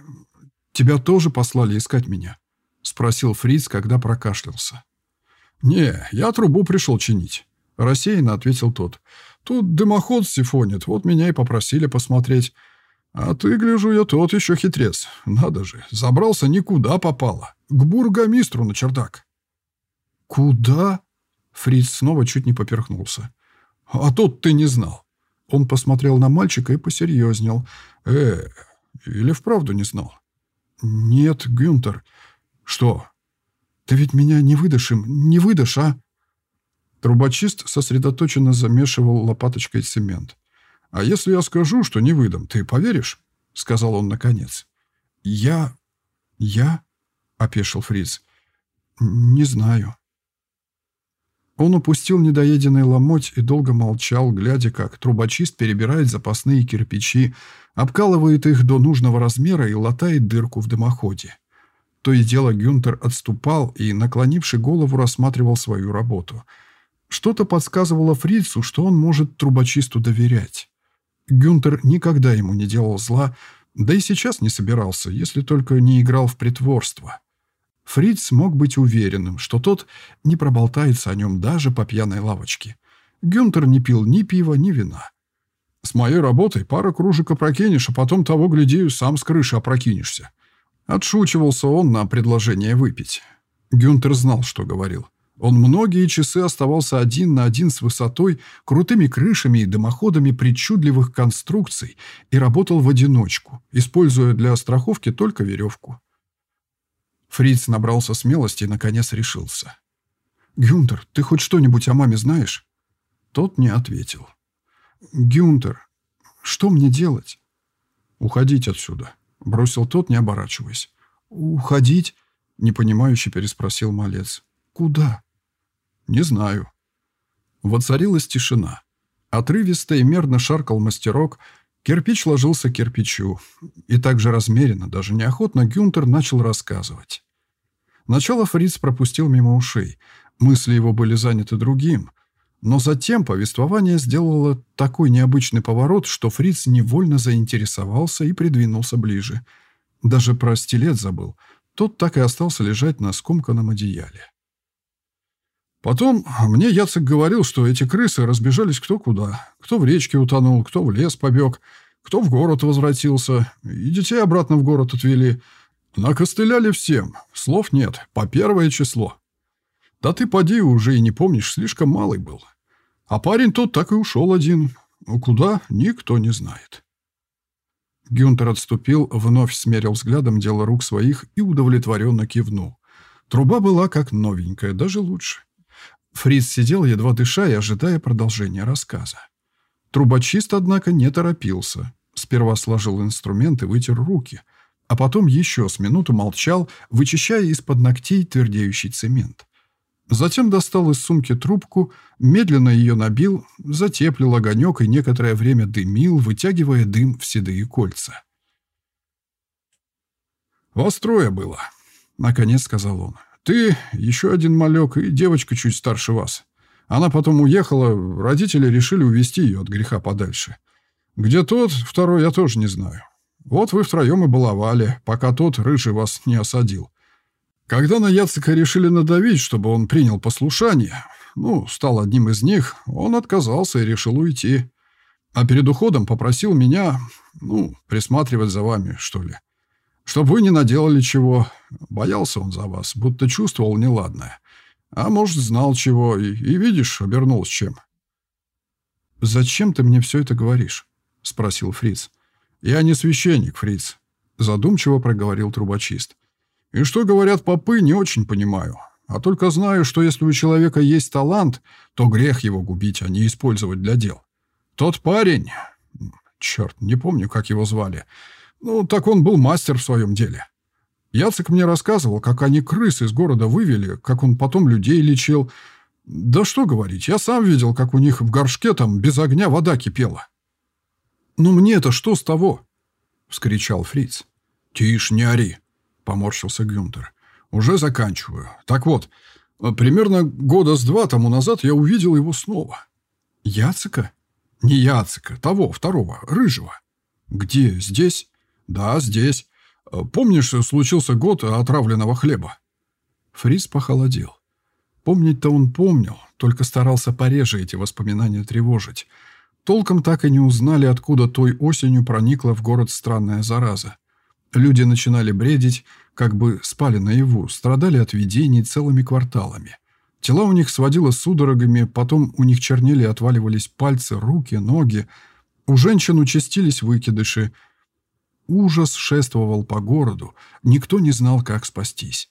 тебя тоже послали искать меня?» — спросил Фриц, когда прокашлялся. «Не, я трубу пришел чинить», — рассеянно ответил тот. «Тут дымоход сифонит, вот меня и попросили посмотреть. А ты, гляжу, я тот еще хитрец. Надо же, забрался никуда попало. К бургомистру на чердак». «Куда?» Фриц снова чуть не поперхнулся. «А тут ты не знал». Он посмотрел на мальчика и посерьезнел. «Э, или вправду не знал?» «Нет, Гюнтер». «Что?» Ты ведь меня не выдашь им, не выдашь, а?» Трубочист сосредоточенно замешивал лопаточкой цемент. «А если я скажу, что не выдам, ты поверишь?» — сказал он наконец. «Я... я...» — опешил Фриц. «Не знаю». Он упустил недоеденный ломоть и долго молчал, глядя, как трубочист перебирает запасные кирпичи, обкалывает их до нужного размера и латает дырку в дымоходе. То и дело Гюнтер отступал и, наклонивший голову, рассматривал свою работу. Что-то подсказывало Фрицу, что он может трубочисту доверять. Гюнтер никогда ему не делал зла, да и сейчас не собирался, если только не играл в притворство. Фриц мог быть уверенным, что тот не проболтается о нем даже по пьяной лавочке. Гюнтер не пил ни пива, ни вина. «С моей работой пара кружек опрокинешь, а потом того, гляди, сам с крыши опрокинешься». Отшучивался он на предложение выпить. Гюнтер знал, что говорил. Он многие часы оставался один на один с высотой, крутыми крышами и дымоходами причудливых конструкций и работал в одиночку, используя для страховки только веревку. Фриц набрался смелости и, наконец, решился. «Гюнтер, ты хоть что-нибудь о маме знаешь?» Тот не ответил. «Гюнтер, что мне делать?» «Уходить отсюда», — бросил тот, не оборачиваясь. «Уходить?» — непонимающе переспросил малец. «Куда?» «Не знаю». Воцарилась тишина. Отрывисто и мерно шаркал мастерок, кирпич ложился к кирпичу. И так же размеренно, даже неохотно, Гюнтер начал рассказывать. Начало Фриц пропустил мимо ушей. Мысли его были заняты другим. Но затем повествование сделало такой необычный поворот, что Фриц невольно заинтересовался и придвинулся ближе. Даже про стилет забыл. Тот так и остался лежать на скомканном одеяле. Потом мне Яцек говорил, что эти крысы разбежались кто куда. Кто в речке утонул, кто в лес побег, кто в город возвратился. И детей обратно в город отвели. Накостыляли всем. Слов нет. По первое число. Да ты поди уже и не помнишь, слишком малый был. А парень тот так и ушел один. Ну, куда, никто не знает. Гюнтер отступил, вновь смерил взглядом дело рук своих и удовлетворенно кивнул. Труба была как новенькая, даже лучше. Фриц сидел, едва дыша и ожидая продолжения рассказа. Трубочист, однако, не торопился. Сперва сложил инструмент и вытер руки, а потом еще с минуту молчал, вычищая из-под ногтей твердеющий цемент. Затем достал из сумки трубку, медленно ее набил, затеплил огонек и некоторое время дымил, вытягивая дым в седые кольца. «Вас трое было», — наконец сказал он. Ты, еще один малек и девочка чуть старше вас. Она потом уехала, родители решили увезти ее от греха подальше. Где тот, второй, я тоже не знаю. Вот вы втроем и баловали, пока тот, рыжий, вас не осадил. Когда на Яцека решили надавить, чтобы он принял послушание, ну, стал одним из них, он отказался и решил уйти. А перед уходом попросил меня, ну, присматривать за вами, что ли. Чтоб вы не наделали чего. Боялся он за вас, будто чувствовал неладное. А может, знал чего, и, и видишь, обернулся чем. «Зачем ты мне все это говоришь?» — спросил Фриц. «Я не священник, Фриц», — задумчиво проговорил трубочист. «И что говорят попы, не очень понимаю. А только знаю, что если у человека есть талант, то грех его губить, а не использовать для дел. Тот парень... Черт, не помню, как его звали. Ну, так он был мастер в своем деле. Яцек мне рассказывал, как они крыс из города вывели, как он потом людей лечил. Да что говорить, я сам видел, как у них в горшке там без огня вода кипела. «Ну мне-то что с того?» — вскричал Фриц. «Тише, не ори», — поморщился Гюнтер. «Уже заканчиваю. Так вот, примерно года с два тому назад я увидел его снова». «Яцека?» «Не Яцека, того, второго, рыжего». «Где? Здесь?» «Да, здесь. Помнишь, случился год отравленного хлеба?» Фрис похолодел. Помнить-то он помнил, только старался пореже эти воспоминания тревожить. Толком так и не узнали, откуда той осенью проникла в город странная зараза. Люди начинали бредить, как бы спали наяву, страдали от видений целыми кварталами. Тела у них сводило судорогами, потом у них чернели отваливались пальцы, руки, ноги. У женщин участились выкидыши – Ужас шествовал по городу, никто не знал, как спастись.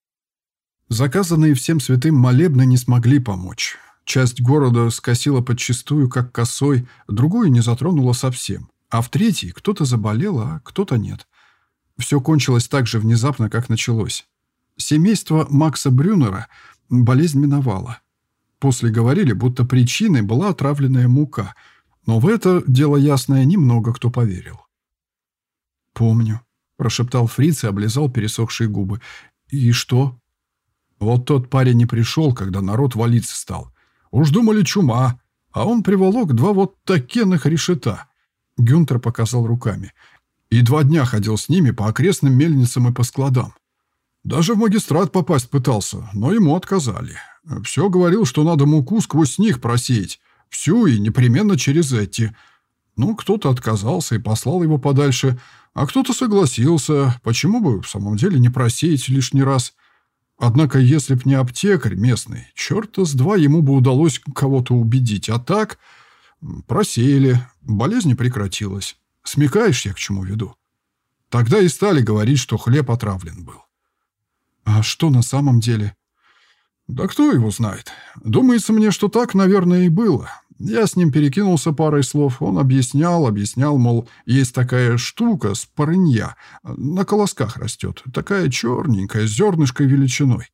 Заказанные всем святым молебны не смогли помочь. Часть города скосила подчистую, как косой, другую не затронула совсем, а в третьей кто-то заболел, а кто-то нет. Все кончилось так же внезапно, как началось. Семейство Макса Брюнера болезнь миновала. После говорили, будто причиной была отравленная мука, но в это, дело ясное, немного кто поверил. «Помню», — прошептал Фриц и облизал пересохшие губы. «И что?» «Вот тот парень не пришел, когда народ валиться стал. Уж думали чума, а он приволок два вот такенных решета. Гюнтер показал руками. И два дня ходил с ними по окрестным мельницам и по складам. Даже в магистрат попасть пытался, но ему отказали. Все говорил, что надо муку сквозь них просеять. Всю и непременно через эти. Ну, кто-то отказался и послал его подальше, а кто-то согласился. Почему бы в самом деле не просеять лишний раз? Однако, если б не аптекарь местный, черта с два ему бы удалось кого-то убедить. А так, просеяли, болезнь прекратилась. Смекаешь я к чему веду? Тогда и стали говорить, что хлеб отравлен был. А что на самом деле? Да кто его знает. Думается мне, что так, наверное, и было. Я с ним перекинулся парой слов. Он объяснял, объяснял, мол, есть такая штука, спорынья, на колосках растет. Такая черненькая, с зернышкой величиной.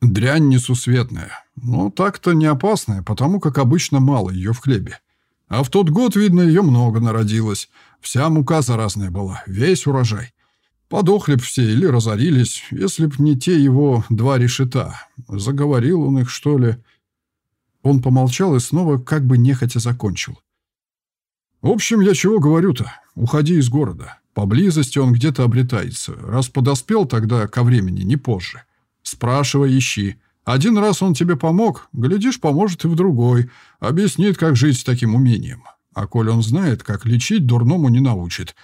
Дрянь несусветная. Но так-то не опасная, потому как обычно мало ее в хлебе. А в тот год, видно, ее много народилось. Вся мука заразная была, весь урожай. Подохли б все или разорились, если б не те его два решета. Заговорил он их, что ли. Он помолчал и снова как бы нехотя закончил. «В общем, я чего говорю-то? Уходи из города. Поблизости он где-то обретается. Раз подоспел тогда ко времени, не позже. Спрашивай, ищи. Один раз он тебе помог, глядишь, поможет и в другой. Объяснит, как жить с таким умением. А коль он знает, как лечить, дурному не научит».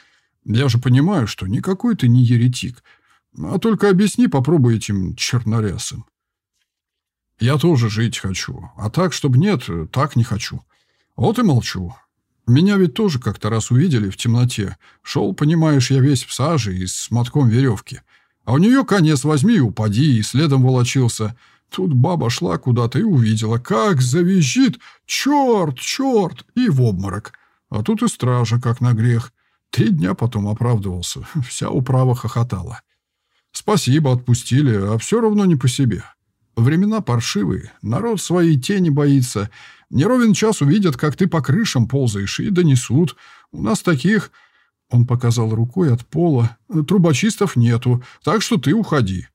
Я же понимаю, что никакой ты не еретик. А только объясни, попробуй этим чернорясым. Я тоже жить хочу. А так, чтобы нет, так не хочу. Вот и молчу. Меня ведь тоже как-то раз увидели в темноте. Шел, понимаешь, я весь в саже и с мотком веревки. А у нее конец возьми и упади, и следом волочился. Тут баба шла куда-то и увидела, как завизжит «Черт, черт!» и в обморок. А тут и стража, как на грех. Три дня потом оправдывался. Вся управа хохотала. Спасибо, отпустили, а все равно не по себе. Времена паршивые, народ своей тени боится. Не ровен час увидят, как ты по крышам ползаешь, и донесут. У нас таких... Он показал рукой от пола. Трубочистов нету, так что ты уходи.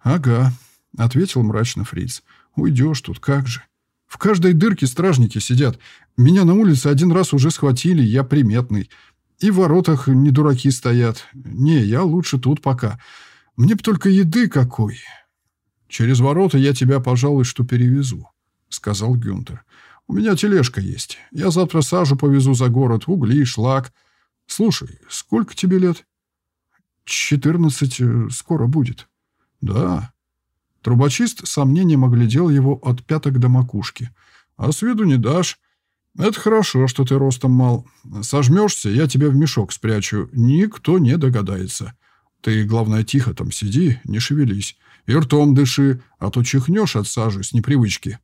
Ага, ответил мрачно Фриц. Уйдешь тут, как же. В каждой дырке стражники сидят. Меня на улице один раз уже схватили, я приметный. И в воротах не дураки стоят. Не, я лучше тут пока. Мне б только еды какой. Через ворота я тебя, пожалуй, что перевезу, сказал Гюнтер. У меня тележка есть. Я завтра сажу повезу за город, угли, шлак. Слушай, сколько тебе лет? Четырнадцать э, скоро будет. Да. Трубочист с сомнением оглядел его от пяток до макушки. А с виду не дашь. «Это хорошо, что ты ростом мал. Сожмешься, я тебя в мешок спрячу. Никто не догадается. Ты, главное, тихо там сиди, не шевелись. И ртом дыши, а то чихнешь от сажи с непривычки».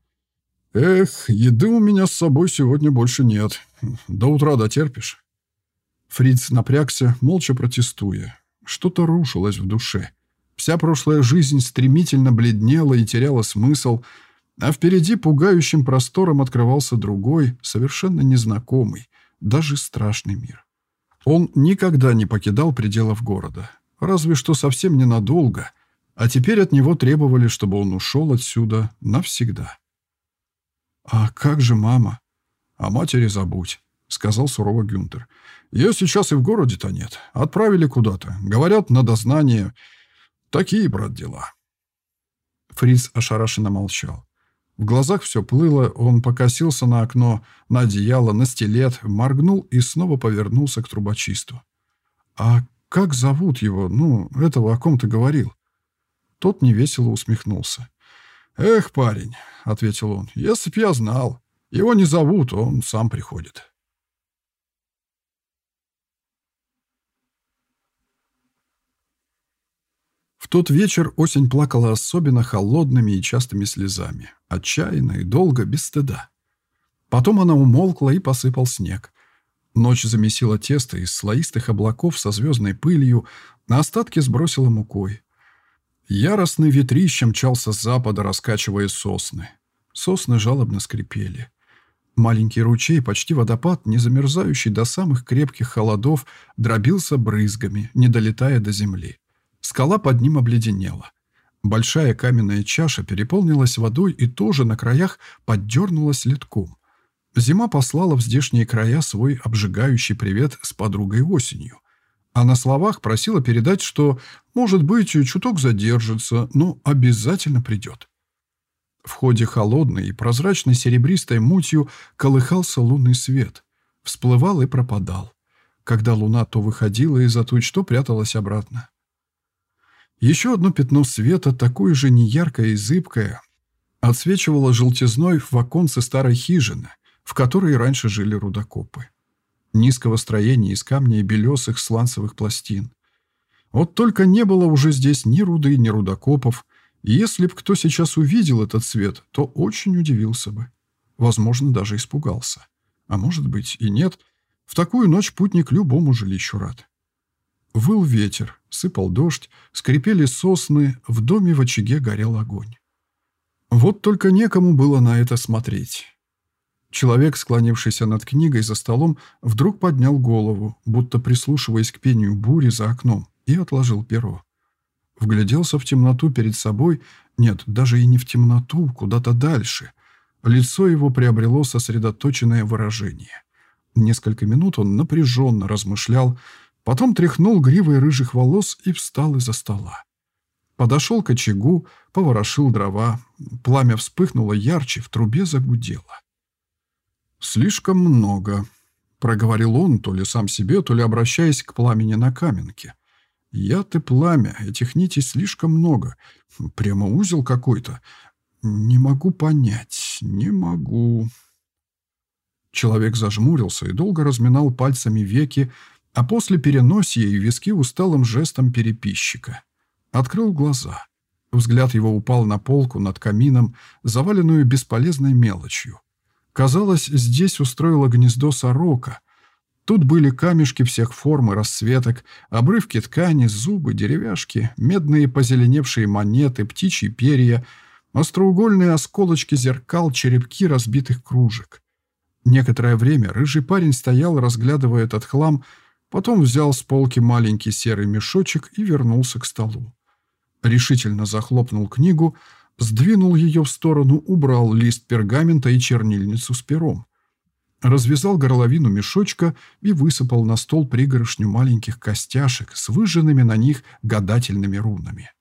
«Эх, еды у меня с собой сегодня больше нет. До утра дотерпишь». Фриц напрягся, молча протестуя. Что-то рушилось в душе. Вся прошлая жизнь стремительно бледнела и теряла смысл – а впереди пугающим простором открывался другой, совершенно незнакомый, даже страшный мир. Он никогда не покидал пределов города, разве что совсем ненадолго, а теперь от него требовали, чтобы он ушел отсюда навсегда. «А как же мама?» «О матери забудь», — сказал сурово Гюнтер. «Ее сейчас и в городе-то нет. Отправили куда-то. Говорят, на дознание. Такие, брат, дела». Фриц ошарашенно молчал. В глазах все плыло, он покосился на окно, на одеяло, на стилет, моргнул и снова повернулся к трубочисту. «А как зовут его? Ну, этого о ком ты говорил?» Тот невесело усмехнулся. «Эх, парень», — ответил он, — «если б я знал. Его не зовут, он сам приходит». В тот вечер осень плакала особенно холодными и частыми слезами, отчаянно и долго, без стыда. Потом она умолкла и посыпал снег. Ночь замесила тесто из слоистых облаков со звездной пылью, на остатки сбросила мукой. Яростный ветрище мчался с запада, раскачивая сосны. Сосны жалобно скрипели. Маленький ручей, почти водопад, не замерзающий до самых крепких холодов, дробился брызгами, не долетая до земли. Скала под ним обледенела. Большая каменная чаша переполнилась водой и тоже на краях поддернулась литком. Зима послала в здешние края свой обжигающий привет с подругой осенью. А на словах просила передать, что, может быть, чуток задержится, но обязательно придет. В ходе холодной и прозрачной серебристой мутью колыхался лунный свет. Всплывал и пропадал. Когда луна то выходила из-за туч, то пряталась обратно. Еще одно пятно света, такое же неяркое и зыбкое, отсвечивало желтизной в оконце старой хижины, в которой раньше жили рудокопы. Низкого строения из камня и белесых сланцевых пластин. Вот только не было уже здесь ни руды, ни рудокопов, и если б кто сейчас увидел этот свет, то очень удивился бы. Возможно, даже испугался. А может быть и нет. В такую ночь путник любому жилищу рад. Выл ветер, сыпал дождь, скрипели сосны, в доме в очаге горел огонь. Вот только некому было на это смотреть. Человек, склонившийся над книгой за столом, вдруг поднял голову, будто прислушиваясь к пению бури за окном, и отложил перо. Вгляделся в темноту перед собой, нет, даже и не в темноту, куда-то дальше. Лицо его приобрело сосредоточенное выражение. Несколько минут он напряженно размышлял, Потом тряхнул гривой рыжих волос и встал из-за стола. Подошел к очагу, поворошил дрова. Пламя вспыхнуло ярче, в трубе загудело. «Слишком много», — проговорил он, то ли сам себе, то ли обращаясь к пламени на каменке. «Яд и пламя, этих нитей слишком много. Прямо узел какой-то. Не могу понять, не могу». Человек зажмурился и долго разминал пальцами веки, а после переносия и виски усталым жестом переписчика. Открыл глаза. Взгляд его упал на полку над камином, заваленную бесполезной мелочью. Казалось, здесь устроила гнездо сорока. Тут были камешки всех форм и расцветок, обрывки ткани, зубы, деревяшки, медные позеленевшие монеты, птичьи перья, остроугольные осколочки зеркал, черепки разбитых кружек. Некоторое время рыжий парень стоял, разглядывая этот хлам, Потом взял с полки маленький серый мешочек и вернулся к столу. Решительно захлопнул книгу, сдвинул ее в сторону, убрал лист пергамента и чернильницу с пером. Развязал горловину мешочка и высыпал на стол пригоршню маленьких костяшек с выжженными на них гадательными рунами.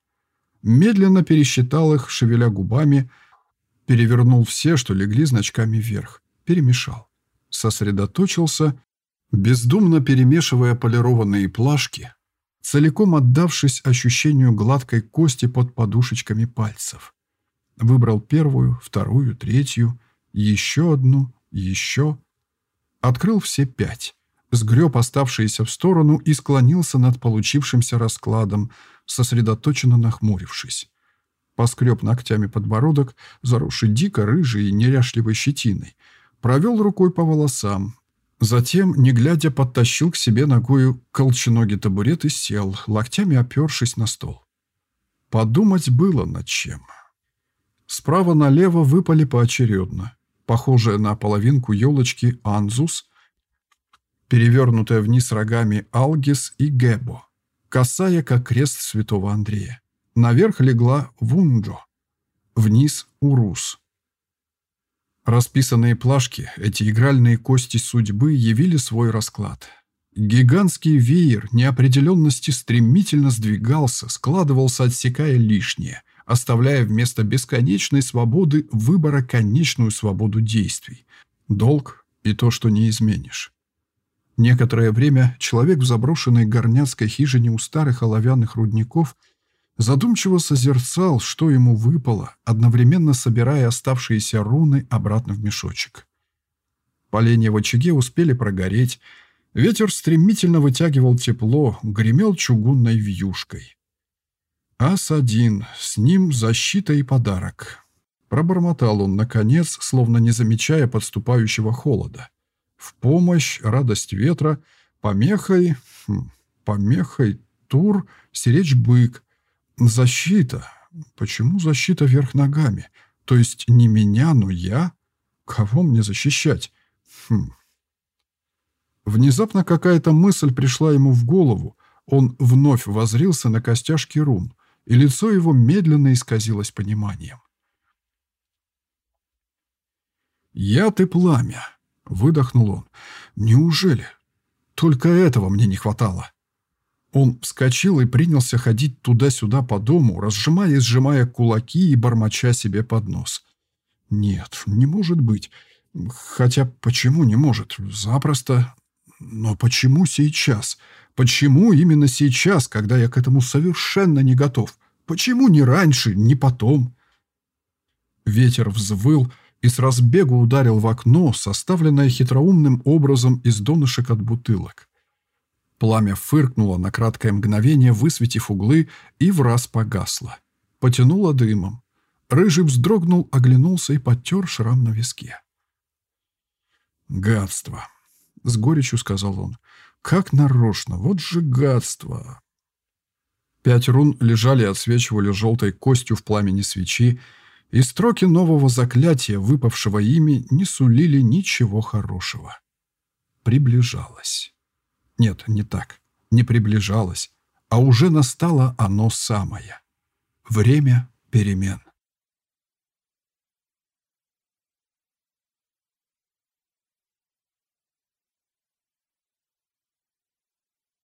Медленно пересчитал их, шевеля губами, перевернул все, что легли значками вверх, перемешал. Сосредоточился бездумно перемешивая полированные плашки, целиком отдавшись ощущению гладкой кости под подушечками пальцев. Выбрал первую, вторую, третью, еще одну, еще. Открыл все пять, сгреб оставшиеся в сторону и склонился над получившимся раскладом, сосредоточенно нахмурившись. Поскреб ногтями подбородок, заросший дико рыжей и неряшливой щетиной, провел рукой по волосам, Затем, не глядя, подтащил к себе ногою колченогий табурет и сел, локтями опершись на стол. Подумать было над чем. Справа налево выпали поочередно. Похожая на половинку елочки Анзус, перевернутая вниз рогами Алгис и Гебо, косая, как крест святого Андрея. Наверх легла Вунджо, вниз Урус. Расписанные плашки, эти игральные кости судьбы явили свой расклад. Гигантский веер неопределенности стремительно сдвигался, складывался, отсекая лишнее, оставляя вместо бесконечной свободы выбора конечную свободу действий. Долг и то, что не изменишь. Некоторое время человек в заброшенной горняцкой хижине у старых оловянных рудников – Задумчиво созерцал, что ему выпало, одновременно собирая оставшиеся руны обратно в мешочек. Поленья в очаге успели прогореть, ветер стремительно вытягивал тепло, гремел чугунной вьюшкой. Ас-один, с ним защита и подарок. Пробормотал он, наконец, словно не замечая подступающего холода. В помощь, радость ветра, помехой... Хм, помехой тур, сиречь бык, Защита. Почему защита вверх ногами? То есть не меня, но я? Кого мне защищать? Хм. Внезапно какая-то мысль пришла ему в голову. Он вновь возрился на костяшки рун и лицо его медленно исказилось пониманием. «Я ты пламя!» — выдохнул он. «Неужели? Только этого мне не хватало». Он вскочил и принялся ходить туда-сюда по дому, разжимая и сжимая кулаки и бормоча себе под нос. «Нет, не может быть. Хотя почему не может? Запросто. Но почему сейчас? Почему именно сейчас, когда я к этому совершенно не готов? Почему не раньше, не потом?» Ветер взвыл и с разбегу ударил в окно, составленное хитроумным образом из донышек от бутылок. Пламя фыркнуло на краткое мгновение, высветив углы, и враз погасло. Потянуло дымом. Рыжий вздрогнул, оглянулся и подтер шрам на виске. «Гадство!» — с горечью сказал он. «Как нарочно! Вот же гадство!» Пять рун лежали и отсвечивали желтой костью в пламени свечи, и строки нового заклятия, выпавшего ими, не сулили ничего хорошего. Приближалось. Нет, не так. Не приближалось, а уже настало оно самое. Время перемен.